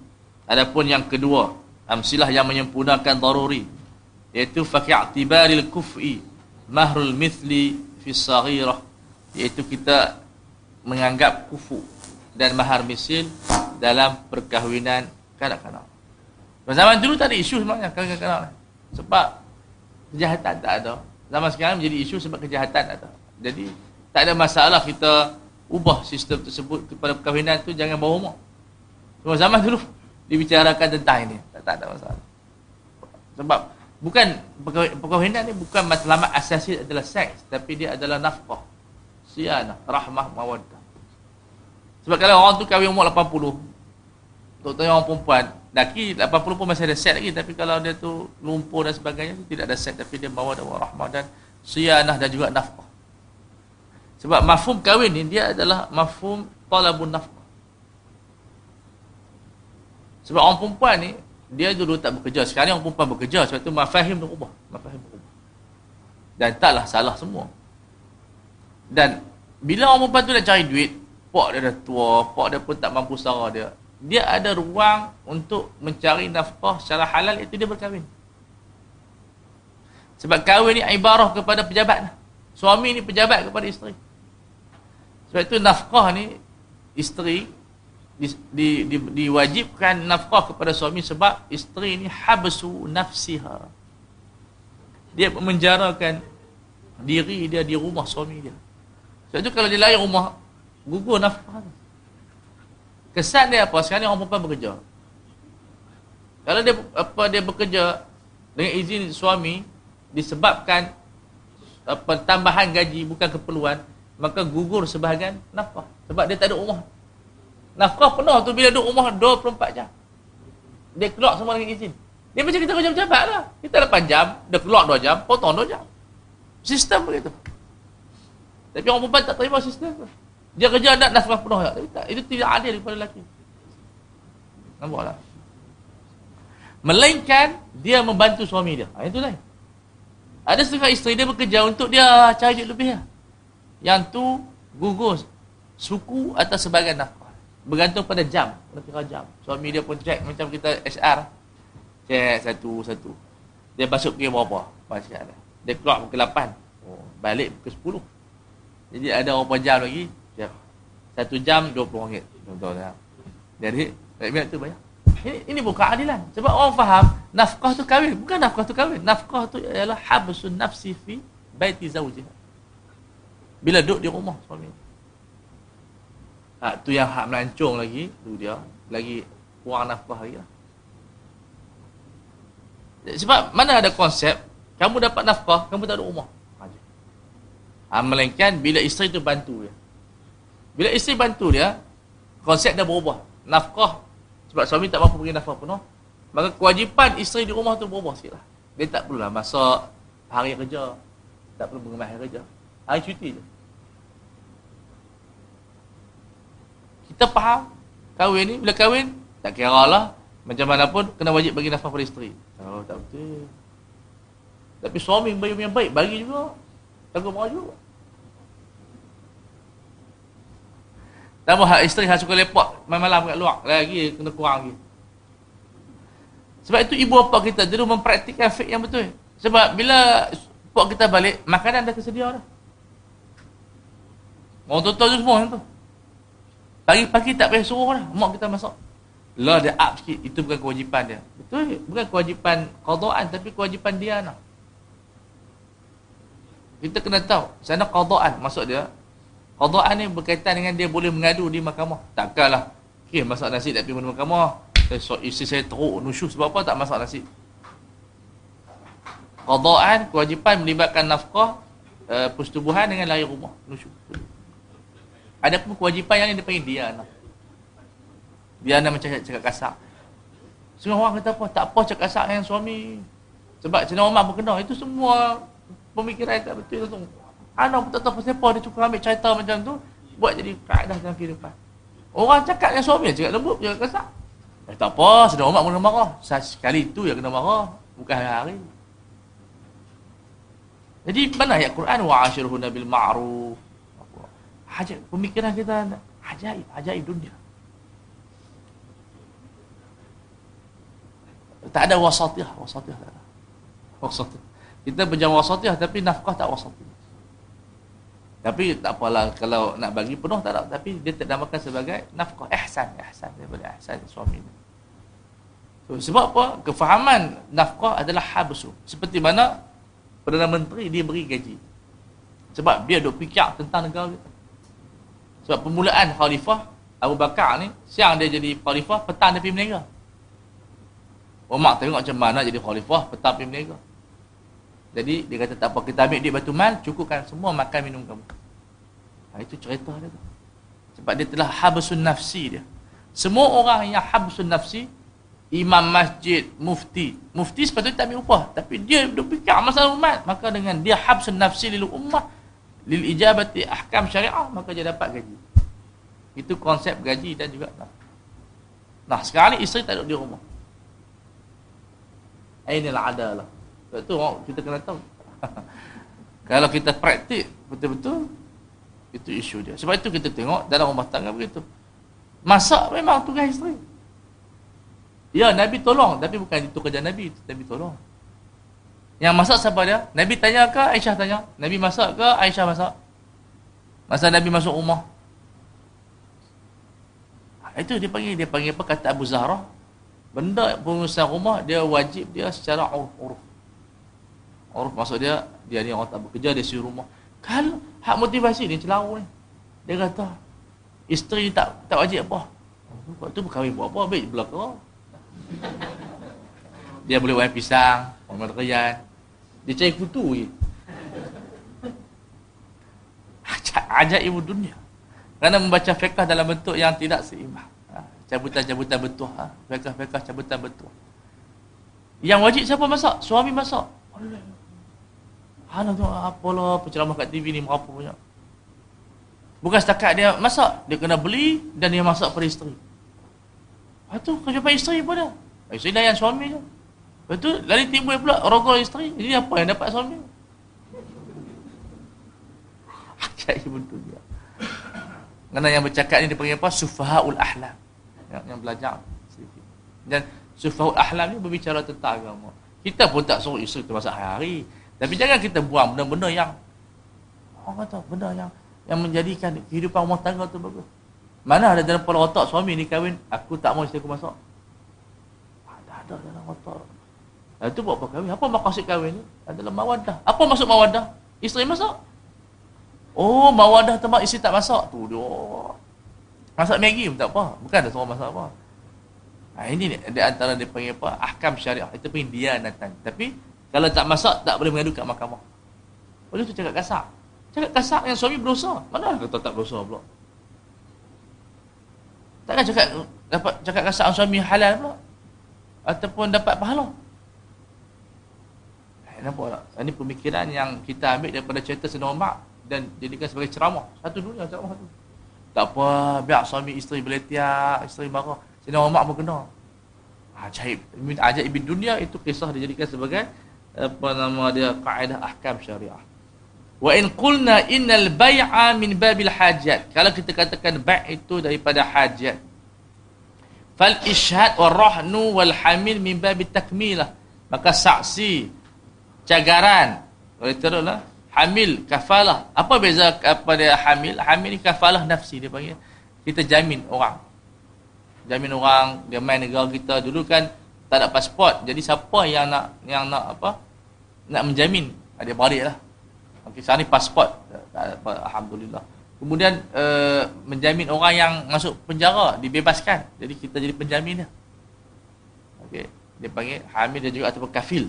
Adapun yang kedua, amsilah yang menyempurnakan daruri iaitu fa i'tibaril kuf'i mahrul mithli fi saghirah iaitu kita menganggap kufu dan mahar misil dalam perkahwinan kanak-kanak. Zaman dulu tak ada isu sebenarnya kanak-kanak. Sebab kejahatan tak ada. Zaman sekarang menjadi isu sebab kejahatan ada. Jadi tak ada masalah kita ubah sistem tersebut kepada perkahwinan tu jangan bawa umur. Cuma zaman dulu dibicarakan tentang ini. Tak, tak ada masalah. Sebab bukan perkahwinan ni bukan matlamat asasi adalah seks tapi dia adalah nafkah. Sianah, rahmah, mawaddah. Sebab kalau orang tu kahwin umur 80, Tok orang perempuan, laki 80 pun masih ada set lagi tapi kalau dia tu lumpur dan sebagainya tidak ada set tapi dia bawa ada rahmah dan sianah dan juga nafkah. Sebab mafhum kahwin ni dia adalah mafhum talabun nafkah. Sebab orang perempuan ni dia dulu tak bekerja. Sekarang orang perempuan bekerja sebab tu mafahim dah ubah. Mafahim berubah. Dan taklah salah semua. Dan bila orang perempuan tu nak cari duit, pak dia dah tua, pak dia pun tak mampu sara dia. Dia ada ruang untuk mencari nafkah secara halal itu dia berkahwin. Sebab kahwin ni ibarah kepada pejabat. Suami ni pejabat kepada isteri. Sebab itu nafkah ni isteri di, di, di, diwajibkan nafkah kepada suami sebab isteri ni habsu nafsiha. Dia memenjarakan diri dia di rumah suami dia. Sebab itu kalau dia lahir rumah, gugur nafkah. Kesan dia apa? Sekarang orang perempuan bekerja. Kalau dia apa dia bekerja dengan izin suami disebabkan apa tambahan gaji bukan keperluan, maka gugur sebahagian nafkah. Sebab dia tak ada rumah. Nafkah penuh tu bila duduk rumah 24 jam. Dia keluar semua dengan izin. Dia macam kita kerja pejabat lah. Kita 8 jam dia keluar 2 jam potong 2 jam. Sistem begitu. Tapi orang perempuan tak terima sistem tu. Dia kerja nak nafkah penuh tapi tak, itu tidak adil daripada lelaki. Nampaklah melainkan dia membantu suami dia. Ha, itu lain. Ada setengah isteri dia bekerja untuk dia cari duit lebih lah yang tu gugur suku atau sebagai nafkah. Bergantung pada jam. Kira jam. Suami dia pun check macam kita HR check satu-satu dia masuk pukul berapa? Macam ada. Dia keluar pukul 8 oh, balik pukul 10 jadi ada berapa jam lagi? Check. satu jam 20 ringgit. Tak? Jadi minit tu banyak. Ini, ini bukan adilan. Sebab orang faham nafkah tu kahwin. Bukan nafkah tu kahwin. Nafkah tu ialah habsun nafsi fi baiti zawjiha bila duduk di rumah suami. Ha, tu yang hak melancong lagi, tu dia. Lagi kurang nafkah lagi lah. Sebab mana ada konsep, kamu dapat nafkah, kamu tak ada rumah. Ha, melainkan bila isteri tu bantu dia. Bila isteri bantu dia, konsep dah berubah. Nafkah sebab suami tak mampu bagi nafkah penuh. Maka kewajipan isteri di rumah tu berubah sikit lah. Dia tak perlulah masak hari kerja. Tak perlu mengemas hari kerja. Hari cuti je. Kita faham kahwin ni, bila kahwin, tak kira lah. Macam mana pun, kena wajib bagi nafkah pada isteri. Oh, tak betul. Tapi suami bagi yang baik, bagi juga. Tanggung marah juga. Tambah hak isteri hak suka lepak malam-malam kat luar. Lagi kena kurang lagi. Sebab itu ibu bapa kita dulu mempraktikkan fik yang betul. Sebab bila pok kita balik, makanan dah tersedia dah. Orang tua-tua tu semua tu. Pagi-pagi tak payah suruh dah. Mak kita masak. Lah dia up sikit. Itu bukan kewajipan dia. Betul. Bukan kewajipan qadaan tapi kewajipan dia nak. Kita kena tahu. Sana qadaan maksud dia. Qadaan ni berkaitan dengan dia boleh mengadu di mahkamah. Takkanlah. Okay, masak nasi tak pergi mahkamah. So, isteri saya teruk nusyuh sebab apa tak masak nasi qadaan kewajipan melibatkan nafkah uh, persetubuhan dengan lahir rumah nusyuh ada pun kewajipan yang dipanggil dia anak. Dia anak macam cakap kasar. Semua orang kata apa? Tak apa cakap kasar dengan suami. Sebab Cina Umar pun kena itu semua pemikiran tak betul tu. Anak pun tak tahu pasal apa. Dia cukup ambil cerita macam tu buat jadi kaedah dalam kehidupan. Orang cakap dengan suami cakap lembut cakap kasar. Eh, tak apa, sedang umat kena marah. Sekali itu yang kena marah. Bukan hari-hari. Jadi mana ayat Quran? Wa ashiruhunna bil ma'ruf. Hajat pemikiran kita ajaib, ajaib dunia. Tak ada wasatiyah, wasatiyah tak ada. Wasatiyah. Kita berjam wasatiyah tapi nafkah tak wasatiyah. Tapi tak apalah kalau nak bagi penuh tak ada. Tapi dia tak namakan sebagai nafkah. Ihsan. Ihsan. Daripada ihsan suami ni. So, sebab apa? Kefahaman nafkah adalah habsu. Seperti mana Perdana Menteri dia beri gaji. Sebab dia duk fikir tentang negara kita. Sebab permulaan khalifah Abu Bakar ni, siang dia jadi khalifah, petang dia pergi menega. Umar tengok macam mana jadi khalifah, petang pergi menega. Jadi dia kata tak apa kita ambil duit batu mal cukupkan semua makan minum kamu. Ha, itu cerita dia tu. Sebab dia telah habsun nafsi dia. Semua orang yang habsun nafsi imam masjid, mufti. Mufti sepatutnya tak ambil upah, tapi dia duk fikir masalah umat, maka dengan dia habsun nafsi lil ummah lil ijabati ahkam syariah maka dia dapat gaji. Itu konsep gaji dan juga Nah, sekali isteri tak duduk di rumah. Ainil adalah. Sebab tu kita kena tahu. (laughs) Kalau kita praktik betul-betul itu isu dia. Sebab itu kita tengok dalam rumah tangga begitu. Masak memang tugas isteri. Ya, Nabi tolong. Tapi bukan itu kerja Nabi. Nabi tolong. Yang masak siapa dia? Nabi tanya ke Aisyah tanya? Nabi masak ke Aisyah masak? Masa Nabi masuk rumah. Itu dia panggil. Dia panggil apa? Kata Abu Zahra. Benda pengurusan rumah, dia wajib dia secara uruf-uruf. Uruf maksud dia dia ni orang tak bekerja dia suruh rumah. Kalau hak motivasi ni celau ni. Dia kata isteri tak tak wajib apa. Kau tu berkahwin buat apa? Baik belakang. Dia boleh buat pisang, orang rakyat. Dia cari kutu je. Ajaib dunia. Kerana membaca fiqah dalam bentuk yang tidak seimbang. Ha, cabutan-cabutan betul. Ha. Fiqah-fiqah cabutan betul. Yang wajib siapa masak? Suami masak. Hana tu apalah penceramah kat TV ni berapa banyak. Bukan setakat dia masak, dia kena beli dan dia masak pada isteri. Lepas tu kewajipan isteri pun dia. Isteri layan suami je. Lepas tu lari timbul pula rogol isteri. Jadi apa yang dapat suami? (laughs) Ajaib betul dia. Kerana yang bercakap ni dipanggil apa? Sufahaul ahlam. Yang, yang belajar sedikit. Dan sufahaul ahlam ni berbicara tentang agama. Kita pun tak suruh isteri tu masak hari-hari. Tapi jangan kita buang benda-benda yang orang kata benda yang yang menjadikan kehidupan rumah tangga tu bagus. Mana ada dalam kepala otak suami ni kahwin, aku tak mau isteri aku masak. Ada ada dalam otak. Itu buat apa kahwin? Apa maksud kahwin ni? Adalah mawadah. Apa maksud mawadah? Isteri masak. Oh, mawadah tempat isteri tak masak. Tu dia. Masak Maggi pun tak apa. Bukan ada seorang masak apa. Nah, ini di antara dia panggil apa? Ahkam syariah. Itu panggil dia nanti. Tapi kalau tak masak, tak boleh mengadu kat mahkamah. Oleh tu cakap kasar. Cakap kasar yang suami berdosa. Mana kata tak berdosa pula? Takkan cakap dapat cakap rasa suami halal pula. Ataupun dapat pahala. Nampak tak? Ini pemikiran yang kita ambil daripada cerita Umar dan jadikan sebagai ceramah. Satu dunia ceramah tu. Tak apa, biar suami isteri beletiak, isteri marah. Umar pun kena. Ajaib. Ajaib dunia itu kisah dijadikan sebagai apa nama dia kaedah ahkam syariah. Wa in qulna innal bai'a min babil hajat. Kalau kita katakan bai' itu daripada hajat. Fal ishhad wal rahnu wal hamil min babil takmilah. Maka saksi cagaran boleh teruslah hamil kafalah. Apa beza kepada hamil? Hamil ni kafalah nafsi dia panggil. Kita jamin orang. Jamin orang dia main negara kita dulu kan tak ada pasport. Jadi siapa yang nak yang nak apa? Nak menjamin? Ada balik lah. Okey, sekarang ni pasport. Alhamdulillah. Kemudian uh, menjamin orang yang masuk penjara dibebaskan. Jadi kita jadi penjamin dia. Okey, dia panggil hamil dan juga ataupun kafil.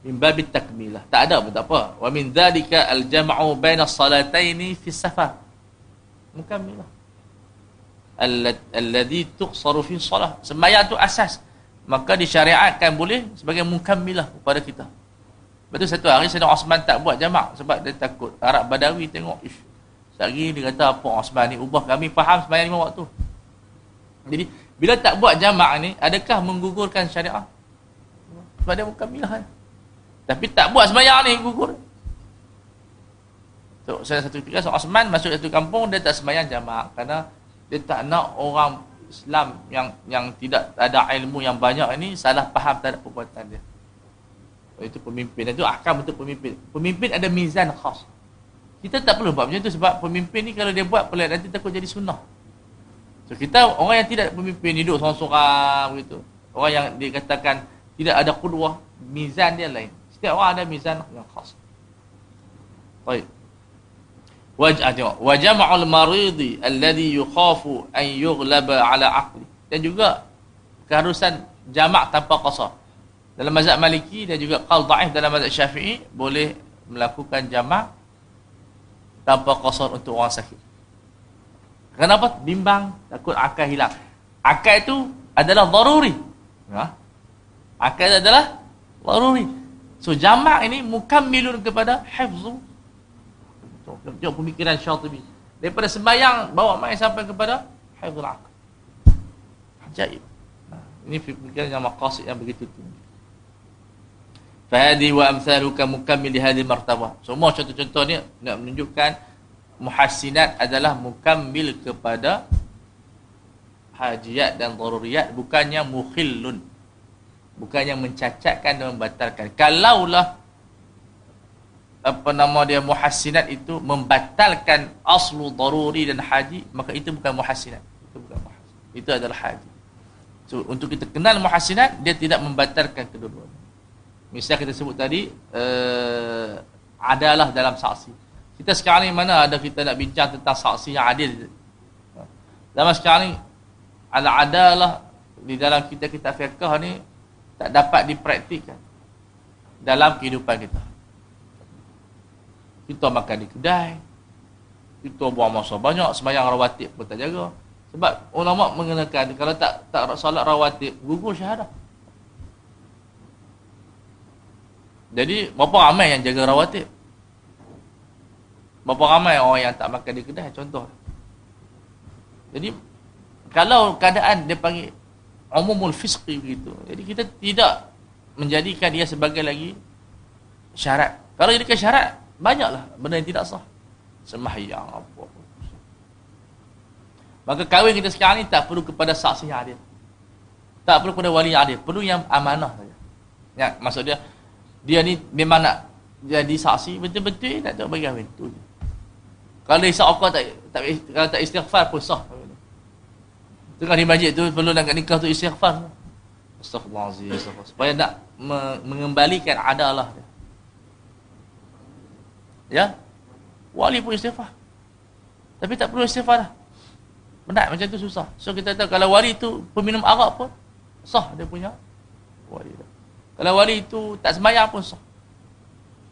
Min babit takmilah. Tak ada pun tak apa. Wa min dhalika al-jam'u baina salataini fi safar. Mukammilah. Alladhi tuqsaru fi salah. Sembahyang tu asas. Maka disyariatkan boleh sebagai mukammilah kepada kita. Tu satu hari Sayyidina Osman tak buat jamak sebab dia takut Arab Badawi tengok ish. Sehari dia kata apa Osman ni ubah kami faham sembahyang lima waktu. Jadi bila tak buat jamak ni adakah menggugurkan syariah? Sebab dia bukan milah. Tapi tak buat sembahyang ni gugur. So, saya satu ketika so, Osman masuk satu kampung dia tak sembahyang jamak. Kerana dia tak nak orang Islam yang yang tidak ada ilmu yang banyak ini salah faham terhadap perbuatan dia. Itu pemimpin. Itu akan untuk pemimpin. Pemimpin ada mizan khas. Kita tak perlu buat macam tu sebab pemimpin ni kalau dia buat pelik nanti takut jadi sunnah. So kita orang yang tidak pemimpin hidup seorang-seorang begitu. Orang yang dikatakan tidak ada qudwah mizan dia lain setiap orang ada mizan yang khas baik wajah tengok wajama'ul maridi alladhi yukhafu an yughlaba ala aqli dan juga keharusan jamak tanpa qasar dalam mazhab Maliki dan juga qaul dhaif dalam mazhab Syafi'i boleh melakukan jamak tanpa qasar untuk orang sakit. Kenapa? Bimbang, takut akal hilang. Akal itu adalah daruri. Ya. Akal adalah daruri. So jamak ini mukammilun kepada hifzu. Tengok pemikiran Syatibi. Daripada sembahyang bawa mai sampai kepada hifzul akal. Ajaib. Ini pemikiran yang maqasid yang begitu tinggi. Fahadi wa amthaluka mukammil hadhihi martabah. Semua contoh-contoh ni nak menunjukkan muhassinat adalah mukammil kepada hajiat dan daruriyat bukannya mukhillun. Bukannya mencacatkan dan membatalkan. Kalaulah apa nama dia muhassinat itu membatalkan aslu daruri dan haji maka itu bukan muhassinat. Itu bukan muhassinat. Itu adalah haji. So, untuk kita kenal muhassinat dia tidak membatalkan kedua-duanya. Misal kita sebut tadi uh, adalah dalam saksi. Kita sekarang ni mana ada kita nak bincang tentang saksi yang adil. Dalam sekarang ni ala adalah di dalam kita kita fiqh ni tak dapat dipraktikkan dalam kehidupan kita. Kita makan di kedai. Kita buang masa banyak sembahyang rawatib pun tak jaga. Sebab ulama mengenakan kalau tak tak solat rawatib gugur syahadah. Jadi berapa ramai yang jaga rawatib? Berapa ramai orang yang tak makan di kedai contoh. Jadi kalau keadaan dia panggil umumul fisqi begitu. Jadi kita tidak menjadikan dia sebagai lagi syarat. Kalau jadikan syarat, banyaklah benda yang tidak sah. Sembahyang apa Maka kahwin kita sekarang ni tak perlu kepada saksi yang adil. Tak perlu kepada wali yang adil. Perlu yang amanah saja. Ya, maksud dia, dia ni memang nak jadi saksi betul-betul tak tahu bagi kahwin tu. Kalau isyak aku tak, tak kalau tak istighfar pun sah. Tengah di masjid tu perlu nak nikah tu istighfar. Astaghfirullahalazim astaghfirullah. supaya nak mengembalikan adalah dia. Ya? Wali pun istighfar. Tapi tak perlu istighfar dah. Benar macam tu susah. So kita tahu kalau wali tu peminum arak pun sah dia punya wali dah. Kalau wali itu tak sembahyang pun sah.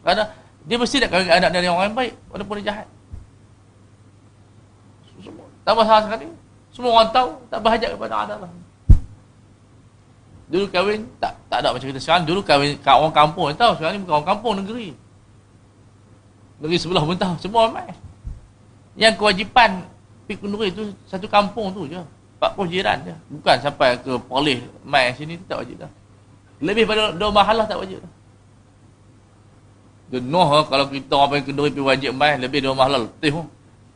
Kerana dia mesti nak kahwin anak dari orang yang baik walaupun dia jahat. Tambah salah sekali. Semua orang tahu, tak berhajat kepada adalah. Dulu kahwin, tak tak ada macam kita sekarang. Dulu kahwin kat orang kampung, tahu. Sekarang ni bukan orang kampung, negeri. Negeri sebelah pun tahu. Semua ramai. Yang kewajipan pergi kenduri tu, satu kampung tu je. 40 jiran je. Bukan sampai ke polis mai sini tu tak wajib dah. Lebih pada dua mahalah tak wajib dah. Jenuh kalau kita orang pergi kenduri pergi wajib mai lebih dua mahalah letih pun.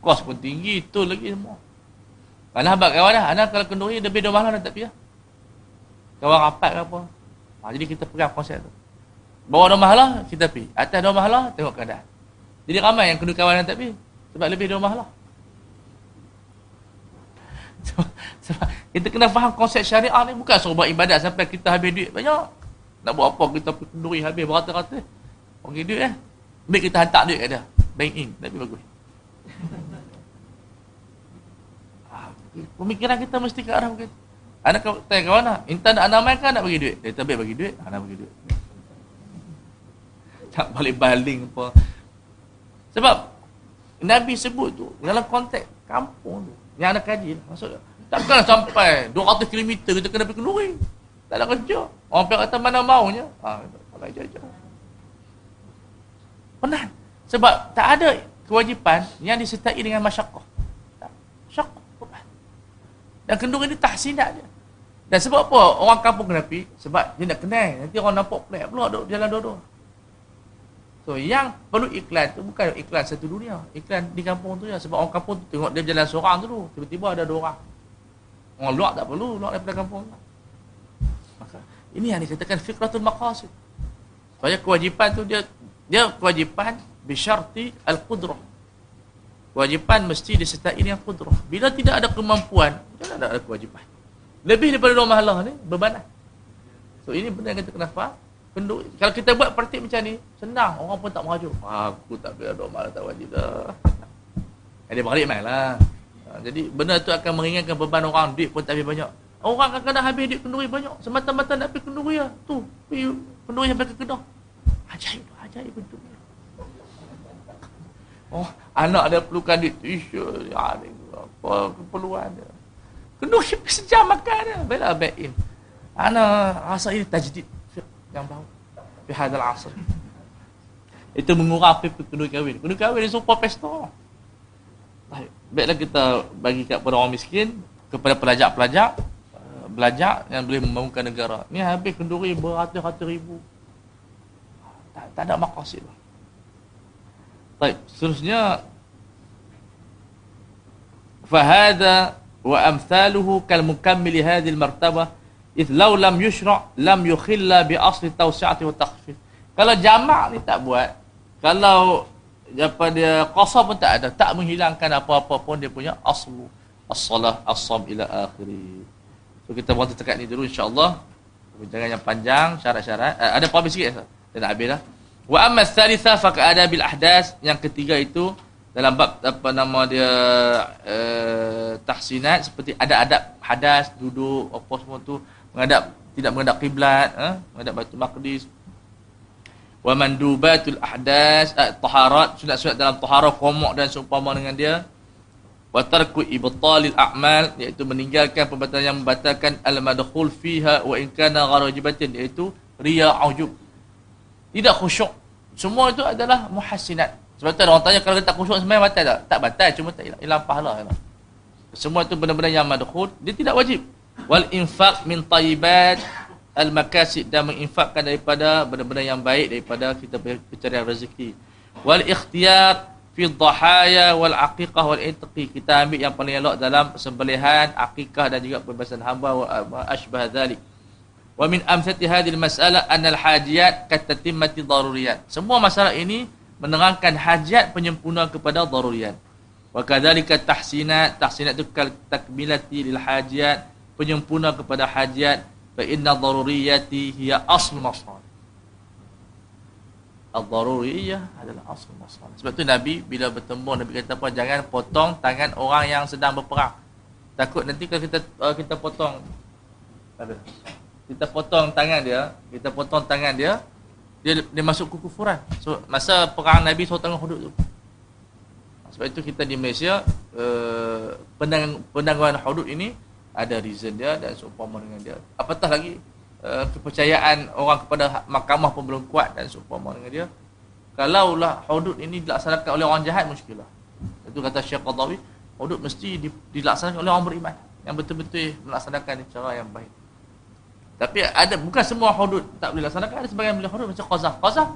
Kos pun tinggi tu lagi semua. Mana habak kawan dah. Anak kalau kenduri lebih dua mahalah tak pergi lah. Kawan rapat ke apa. Ha, jadi kita pegang konsep tu. Bawa dua mahalah kita pergi. Atas dua mahalah tengok keadaan. Jadi ramai yang kenduri kawan tak pergi. Sebab lebih dua mahalah. (laughs) Sebab kita kena faham konsep syariah ni bukan suruh buat ibadat sampai kita habis duit banyak. Nak buat apa kita kenduri habis berata-rata. Bagi duit eh. Ambil kita hantar duit kat dia. Bank in. Tapi bagus. (laughs) Pemikiran kita mesti ke arah begitu. Anak kau tanya kawan lah. Intan nak anak kan nak bagi duit. Dia tak bagi duit. Anak bagi duit. (laughs) Tak balik-baling apa. Sebab Nabi sebut tu dalam konteks kampung tu. Yang ada kaji lah. Maksudnya, takkan sampai 200 km kita kena pergi kenduri. Tak ada kerja. Orang pihak kata mana maunya. Ha, kalau jajan. Penat. Sebab tak ada kewajipan yang disertai dengan masyarakat. Dan kenduri ni tahsinat je. Dan sebab apa orang kampung kena pergi? Sebab dia nak kenal. Nanti orang nampak pelik pula duduk jalan dua-dua. So yang perlu iklan tu bukan iklan satu dunia. Iklan di kampung tu ya. Sebab orang kampung tu tengok dia jalan seorang tu Tiba-tiba ada dua orang. Orang luar tak perlu. Luar daripada kampung. Maka ini yang dikatakan fikratul maqasid. Supaya kewajipan tu dia dia kewajipan bisyarti al-qudrah. Kewajipan mesti disertai dengan qudrah. Bila tidak ada kemampuan, jangan ada kewajipan. Lebih daripada dua mahalah ni, bebanan. So ini benda yang kita kena faham. Penduk, kalau kita buat praktik macam ni, senang. Orang pun tak merajuk. Aku tak bila doa malam tak wajib dah. Eh, balik main lah. Ha, jadi benda tu akan meringankan beban orang. Duit pun tak habis banyak. Orang kadang-kadang habis duit kenduri banyak. Semata-mata nak pergi kenduri lah. Tu, pergi kenduri sampai ke kedah. Ajaib ajaib betul. Oh, anak dia perlukan duit. Isyur, ya, apa keperluan dia. Kenduri sejam makan dia. Baiklah, back in. Anak rasa ini tajdid yang baru fi hadzal asr itu mengurang apa kedua kahwin kedua kahwin ni serupa pesta baik baiklah kita bagi kepada orang miskin kepada pelajar-pelajar eh, belajar yang boleh membangunkan negara ni habis kenduri beratus-ratus ribu tak, tak ada maqasid baik seterusnya fahada wa amthaluhu kal mukammili hadhihi al martabah If law lam yushra' lam yukhilla bi asli tawsi'ati wa takhfif. Kalau jamak ni tak buat, kalau apa dia qasar pun tak ada, tak menghilangkan apa-apa pun dia punya aslu as-salah as-sab ila akhiri. So kita buat tekat ni dulu insya-Allah. Jangan yang panjang syarat-syarat. Eh, ada apa sikit Dah nak habis dah. Wa amma ats-tsalitsa fa adabil ahdas yang ketiga itu dalam bab apa nama dia uh, tahsinat seperti ada adab hadas duduk apa semua tu menghadap tidak menghadap kiblat eh? menghadap Baitul Maqdis wa mandubatul ahdas eh, taharat sunat-sunat dalam taharah qomok dan seumpama dengan dia wa tarku ibtalil a'mal iaitu meninggalkan perbuatan yang membatalkan al madkhul fiha wa in kana gharajibatin iaitu riya ujub tidak khusyuk. Semua itu adalah muhassinat. Sebab tu orang tanya kalau tak khusyuk sembahyang batal tak? Tak batal cuma tak hilang, pahala semua itu benar-benar yang madkhul. Dia tidak wajib. Wal infaq min tayyibat. Al makasid dan menginfakkan daripada benda-benda yang baik daripada kita pencarian rezeki. Wal ikhtiyar fi dhahaya wal aqiqah wal itqi kita ambil yang paling elok dalam sembelihan akikah dan juga pembebasan hamba wa asbah dzalik wa min amsati hadhihi masalah an al hajiyat katatimmati daruriyat semua masalah ini menerangkan hajat penyempurna kepada daruriyat wa kadzalika tahsinat tahsinat itu takmilati lil hajiyat penyempurna kepada hajat fa inna daruriyati hiya asl masal Al-daruriyah adalah asal masal. Sebab tu Nabi bila bertemu Nabi kata apa jangan potong tangan orang yang sedang berperang. Takut nanti kalau kita uh, kita potong ada. Kita potong tangan dia, kita potong tangan dia, dia dia masuk kekufuran. So masa perang Nabi so tengah hudud tu. Sebab itu kita di Malaysia uh, pendang, penangguhan hudud ini ada reason dia dan seumpama dengan dia. Apatah lagi uh, kepercayaan orang kepada mahkamah pun belum kuat dan seumpama dengan dia. Kalaulah hudud ini dilaksanakan oleh orang jahat muskilah. Itu kata Syekh Qadawi, hudud mesti dilaksanakan oleh orang beriman yang betul-betul melaksanakan cara yang baik. Tapi ada bukan semua hudud tak boleh laksanakan, ada sebagian boleh hudud macam qazah. Qazah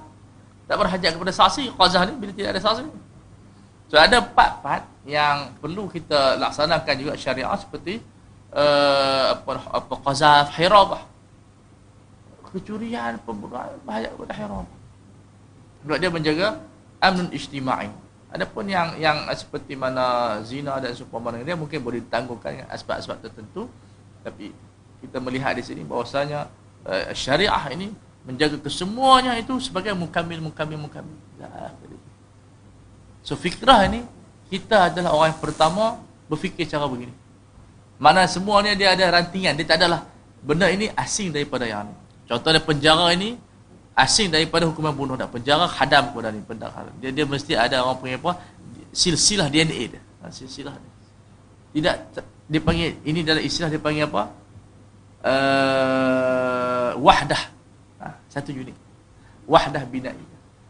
tak berhajat kepada saksi, qazah ni bila tidak ada saksi. So ada part-part yang perlu kita laksanakan juga syariah seperti uh, apa apa qazaf hirabah. Kecurian, pembunuhan bahaya kepada hirabah. Sebab dia menjaga amnun ijtimai. Adapun yang yang seperti mana zina dan seumpama dia mungkin boleh ditangguhkan dengan asbab-asbab tertentu tapi kita melihat di sini bahwasanya uh, syariah ini menjaga kesemuanya itu sebagai mukamil mukamil mukamil. So fikrah ini kita adalah orang yang pertama berfikir cara begini. Mana semuanya dia ada rantingan, dia tak adalah benda ini asing daripada yang ini. Contohnya penjara ini asing daripada hukuman bunuh dan penjara hadam kepada ni penjara. Dia dia mesti ada orang punya apa silsilah DNA dia. Ha, silsilah dia. Tidak dia panggil ini dalam istilah dia panggil apa? Uh, wahdah. Ha, satu unit. Wahdah binai.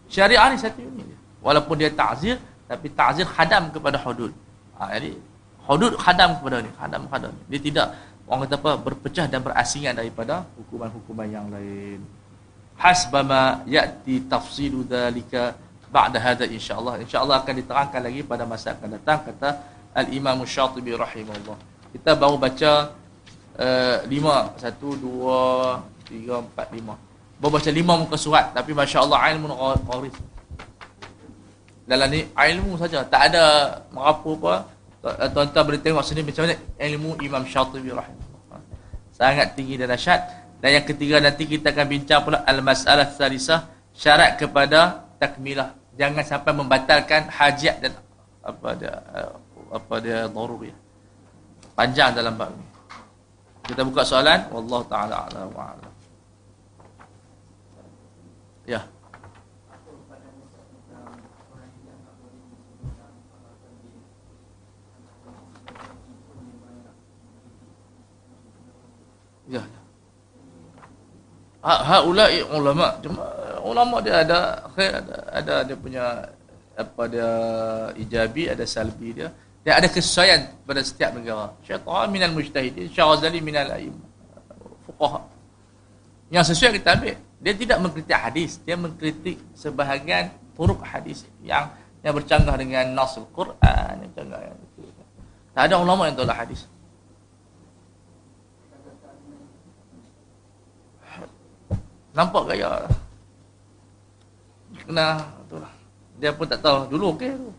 Syariah ni satu unit walaupun dia ta'zir tapi ta'zir khadam kepada hudud ha, jadi hudud khadam kepada ni khadam khadam dia tidak orang kata apa berpecah dan berasingan daripada hukuman-hukuman yang lain hasbama ya'ti tafsilu dhalika ba'da hadha insyaallah insyaallah akan diterangkan lagi pada masa akan datang kata al-imam syatibi rahimahullah kita baru baca uh, lima. Satu dua tiga empat lima. Baru baca lima muka surat tapi masya-Allah ilmu qaris dalam ni ilmu saja. Tak ada mengapa apa. Tuan-tuan boleh tengok sini macam mana? Ilmu Imam Syatibi rahimahullah. Sangat tinggi dan dahsyat. Dan yang ketiga nanti kita akan bincang pula al-masalah salisah syarat kepada takmilah. Jangan sampai membatalkan hajat dan apa dia apa dia daruri panjang dalam bab ni kita buka soalan. Wallahu taala ala wa ala ya. Ya. Ha, ha ulai ulama cuma ulama dia ada ada, ada dia punya apa dia ijabi ada salbi dia dia ada kesesuaian pada setiap negara. Syaitan minal mujtahidin syazali minal fuqaha. Yang sesuai kita ambil. Dia tidak mengkritik hadis dia mengkritik sebahagian turuk hadis yang yang bercanggah dengan nasul Quran yang canggah yang itu. tak ada ulama yang tolak hadis. Nampak gaya. Kena tu lah dia pun tak tahu dulu okey tu.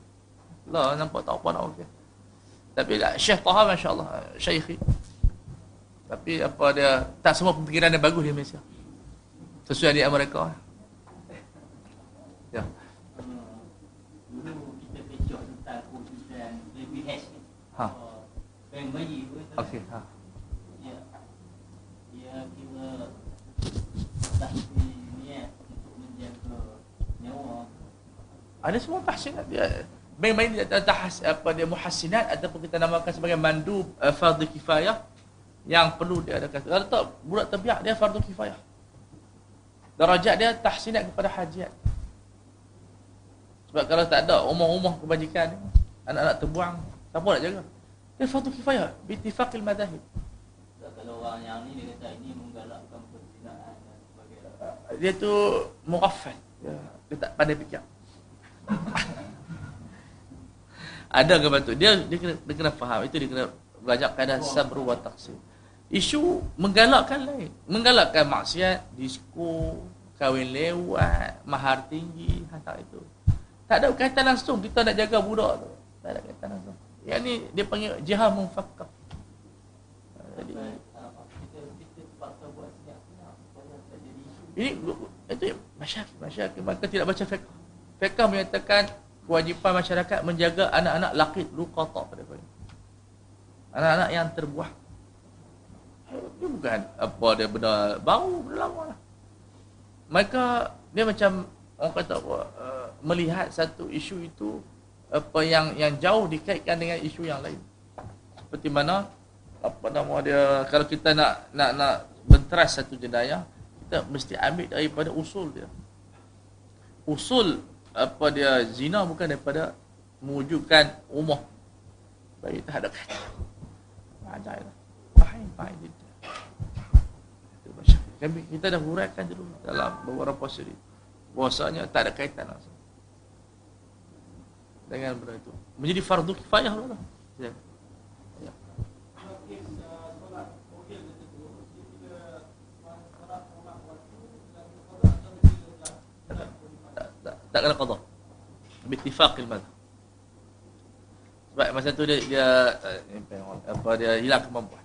Lah nampak tak apa nak okey tapi lah, Syekh Taha masya-Allah syekhi. Tapi apa dia tak semua pemikiran dia bagus di Malaysia. Sesuai di Amerika. Ya. Ha. Okey, ha. Ada semua tahsinat dia. Main-main tahas apa dia muhassinat ataupun kita namakan sebagai mandub uh, fardhu kifayah yang perlu dia ada kata. Kalau tak budak terbiak dia fardhu kifayah. Darajat dia tahsinat kepada hajat. Sebab kalau tak ada rumah-rumah kebajikan anak-anak terbuang, siapa nak jaga? Dia fardhu kifayah bi ittifaqil madahib. Kalau orang yang ni dia kata ini menggalakkan perzinaan dan sebagainya. Dia tu muraffal. Dia, dia tak pandai fikir. (laughs) ada ke batu dia dia kena, dia kena faham. Itu dia kena belajar keadaan sabru wa taqsir isu menggalakkan lain. Menggalakkan maksiat disko kahwin lewat mahar tinggi hantar itu. Tak ada kaitan langsung. Kita nak jaga budak tu. Tak ada kaitan langsung. Yang ni dia panggil jihad mufakkah jadi ini itu masyarakat masyarakat maka tidak baca fiqh. Fiqh menyatakan kewajipan masyarakat menjaga anak-anak laki luqata pada mereka. Anak-anak yang terbuah. Dia bukan apa dia benda baru, benda lama lah. Mereka, dia macam orang kata apa, uh, melihat satu isu itu apa yang yang jauh dikaitkan dengan isu yang lain. Seperti mana apa nama dia kalau kita nak nak nak benteras satu jenayah, kita mesti ambil daripada usul dia. Usul apa dia zina bukan daripada mewujudkan umah bagi tak ada kata. Ajaib lah. Fahim, fahim. Kami, kita dah huraikan dulu dalam beberapa siri. Bahasanya tak ada kaitan langsung. Dengan benda itu. Menjadi fardu kifayah lah. Ya. ya. Tak kena qadha. Bittifaq al-madhhab. Sebab masa tu dia, dia eh, apa dia hilang kemampuan.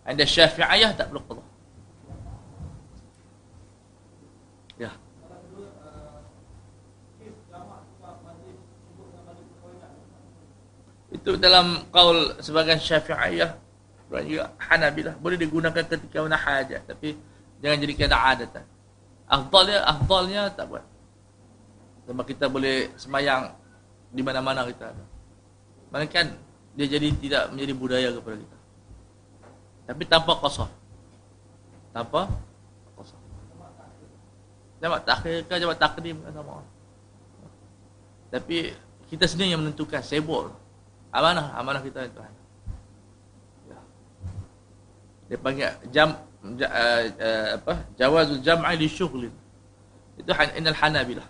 Anda Syafi'iyah tak perlu qada. Ya. Itu dalam kaul sebagian Syafi'iyah dan juga Hanabilah boleh digunakan ketika mana hajat tapi jangan jadikan adatan. Afdalnya afdalnya tak buat. Sebab kita boleh semayang di mana-mana kita ada. Melainkan dia jadi tidak menjadi budaya kepada kita. Tapi tanpa qasar. Tanpa qasar. Jamak takhir ke jamak takdim sama. Tapi kita sendiri yang menentukan sibuk. Amanah, amanah kita Tuhan. Ya. Dia panggil jam ja, uh, apa? Jawazul jam'i li syughli. Itu innal hanabilah.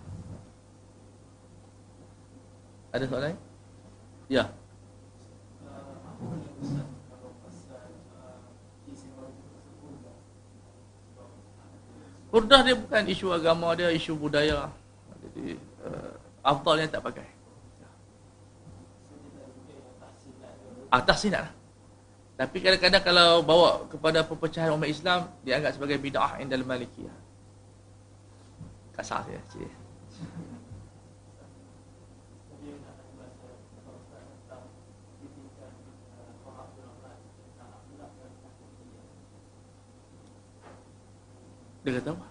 Ada soalan? Ya. Burdah dia bukan isu agama dia, isu budaya. Jadi uh, afdalnya tak pakai. Ah, tahsinat lah. Tapi kadang-kadang kalau bawa kepada perpecahan umat Islam, dianggap sebagai bid'ah yang dalam malikiyah. Kasar dia. Cik. Dia kata apa?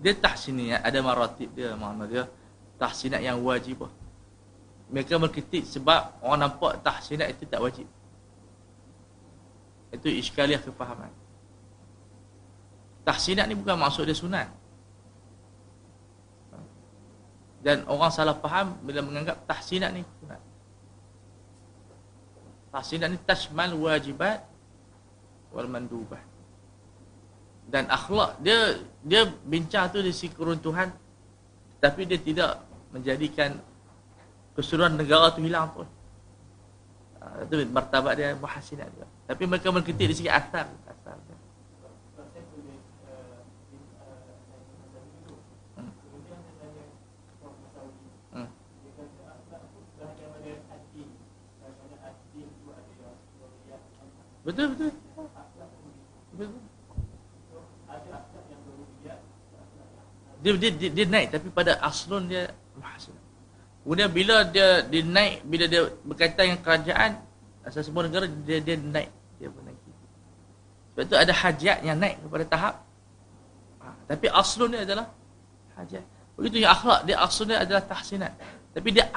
Dia tahsiniyat ada maratib dia makna dia tahsinat yang wajib. Mereka berkritik sebab orang nampak tahsinat itu tak wajib. Itu iskaliah kefahaman. Tahsinat ni bukan maksud dia sunat. Dan orang salah faham bila menganggap tahsinat ni sunat. Tahsinat ni tashmal wajibat wal mandubat. Dan akhlak dia dia bincang tu di sisi keruntuhan tapi dia tidak menjadikan keseluruhan negara tu hilang pun. Itu martabat dia muhasinat juga. Tapi mereka mengkritik di segi. Hmm. Betul betul. Dia, dia, dia, naik tapi pada aslun dia. Kemudian bila dia, dia naik, bila dia berkaitan dengan kerajaan, asal semua negara dia, dia naik dia menaiki. Sebab itu ada hajat yang naik kepada tahap. Ha, tapi aslun dia adalah hajat. Begitu yang akhlak, dia aslun dia adalah tahsinat. Tapi dia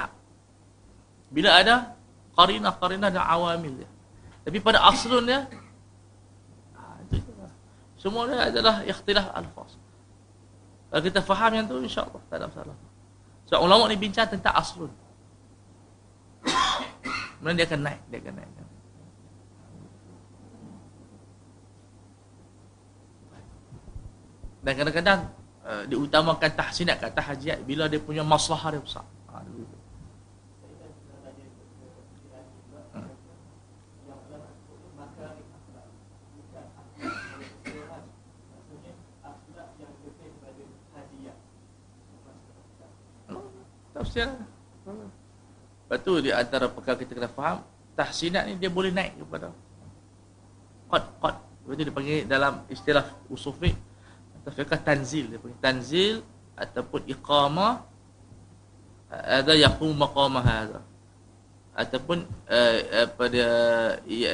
bila ada qarinah-qarinah dan awamil dia. Tapi pada aslun dia, ha, itu semua dia adalah ikhtilaf alfaz. Kalau kita faham yang tu, insyaAllah tak ada masalah. Sebab ulama ni bincang tentang aslun. Kemudian dia akan naik, dia akan naik. Dan kadang-kadang uh, diutamakan tahsinat kata hajiat bila dia punya masalah dia besar. Ha, hmm. Tafsir. Lepas tu di antara perkara kita kena faham, tahsinat ni dia boleh naik kepada qad qad. Lepas tu dia panggil dalam istilah usul fiqh fiqah tanzil dia panggil tanzil ataupun iqamah ada yaqum maqama hadha ataupun uh, apa dia ya,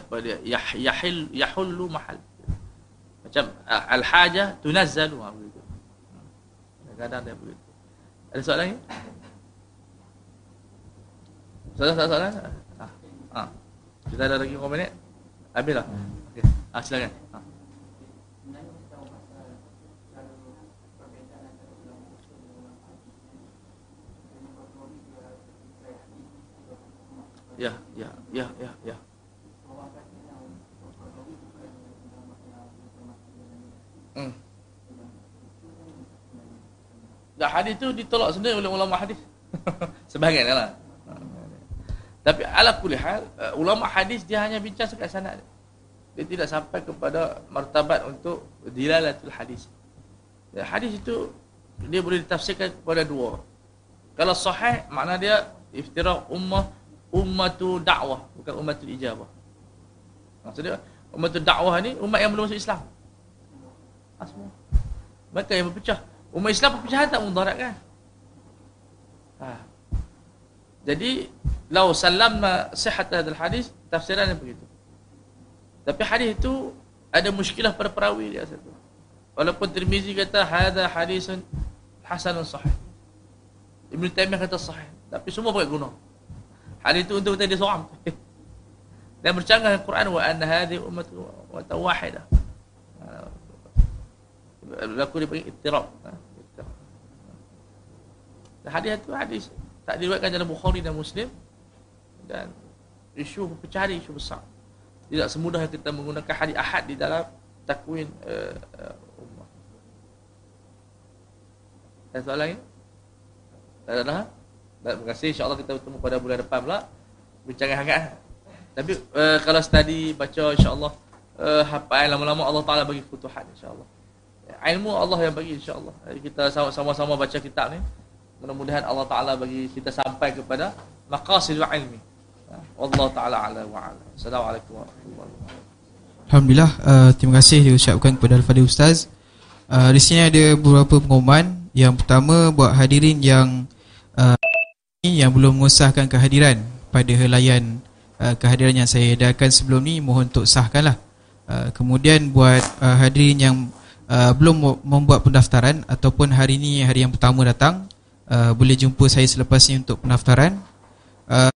apa dia yah, yahil yahullu mahal macam uh, al haja tunazzalu ha, begitu kadang dia begitu ada soalan lagi soalan soalan, soalan? Ha. ha. kita ada lagi berapa minit habislah okey ah silakan ha. Ya, ya, ya, ya, ya. Hmm. Dah hadis tu ditolak sendiri oleh ulama hadis. (laughs) Sebahagian lah. Tapi ala kulli hal, uh, ulama hadis dia hanya bincang sekat sanad. Dia tidak sampai kepada martabat untuk dilalatul hadis. Ya, hadis itu dia boleh ditafsirkan kepada dua. Kalau sahih, makna dia iftirah ummah ummatu dakwah bukan ummatul ijabah. Maksudnya ummatul dakwah ni umat yang belum masuk Islam. Ha, semua. Mereka yang berpecah. Umat Islam perpecahan tak mudarat kan? Ha. Jadi lau salamna sihat hadal hadis tafsirannya begitu. Tapi hadis itu ada muskilah pada perawi dia satu. Walaupun Tirmizi kata hadha hadisun hasanun sahih. Ibn Taimiyah kata sahih, tapi semua pakai guna. Hadis itu untuk dia seorang. (laughs) Dan bercanggah dengan Quran wa anna hadhihi ummatu wa tawahidah. Berlaku dia panggil ittirab. Dan hadis itu hadis tak diriwayatkan dalam Bukhari dan Muslim dan isu perpecahan isu besar. Tidak semudah kita menggunakan hadis ahad di dalam takwin uh, ummah. Ada soalan lagi? Tak ada dah? Terima kasih insya-Allah kita bertemu pada bulan depan pula. Bincang hangat. Tapi uh, kalau study baca insya-Allah uh, hafal lama-lama Allah Taala bagi futuhat insya-Allah. Ilmu Allah yang bagi insya-Allah. Kita sama-sama baca kitab ni. Mudah-mudahan Allah Taala bagi kita sampai kepada maqasidul ilmi. Allah Taala ala wa ala. Assalamualaikum warahmatullahi wabarakatuh. Alhamdulillah, uh, terima kasih diucapkan kepada Al-Fadhil Ustaz. Uh, di sini ada beberapa pengumuman. Yang pertama buat hadirin yang uh, yang belum mengesahkan kehadiran pada helaian uh, kehadiran yang saya edarkan sebelum ni mohon untuk sahkanlah. Uh, kemudian buat uh, hadirin yang uh, belum membuat pendaftaran ataupun hari ini hari yang pertama datang uh, boleh jumpa saya selepas ini untuk pendaftaran. Uh,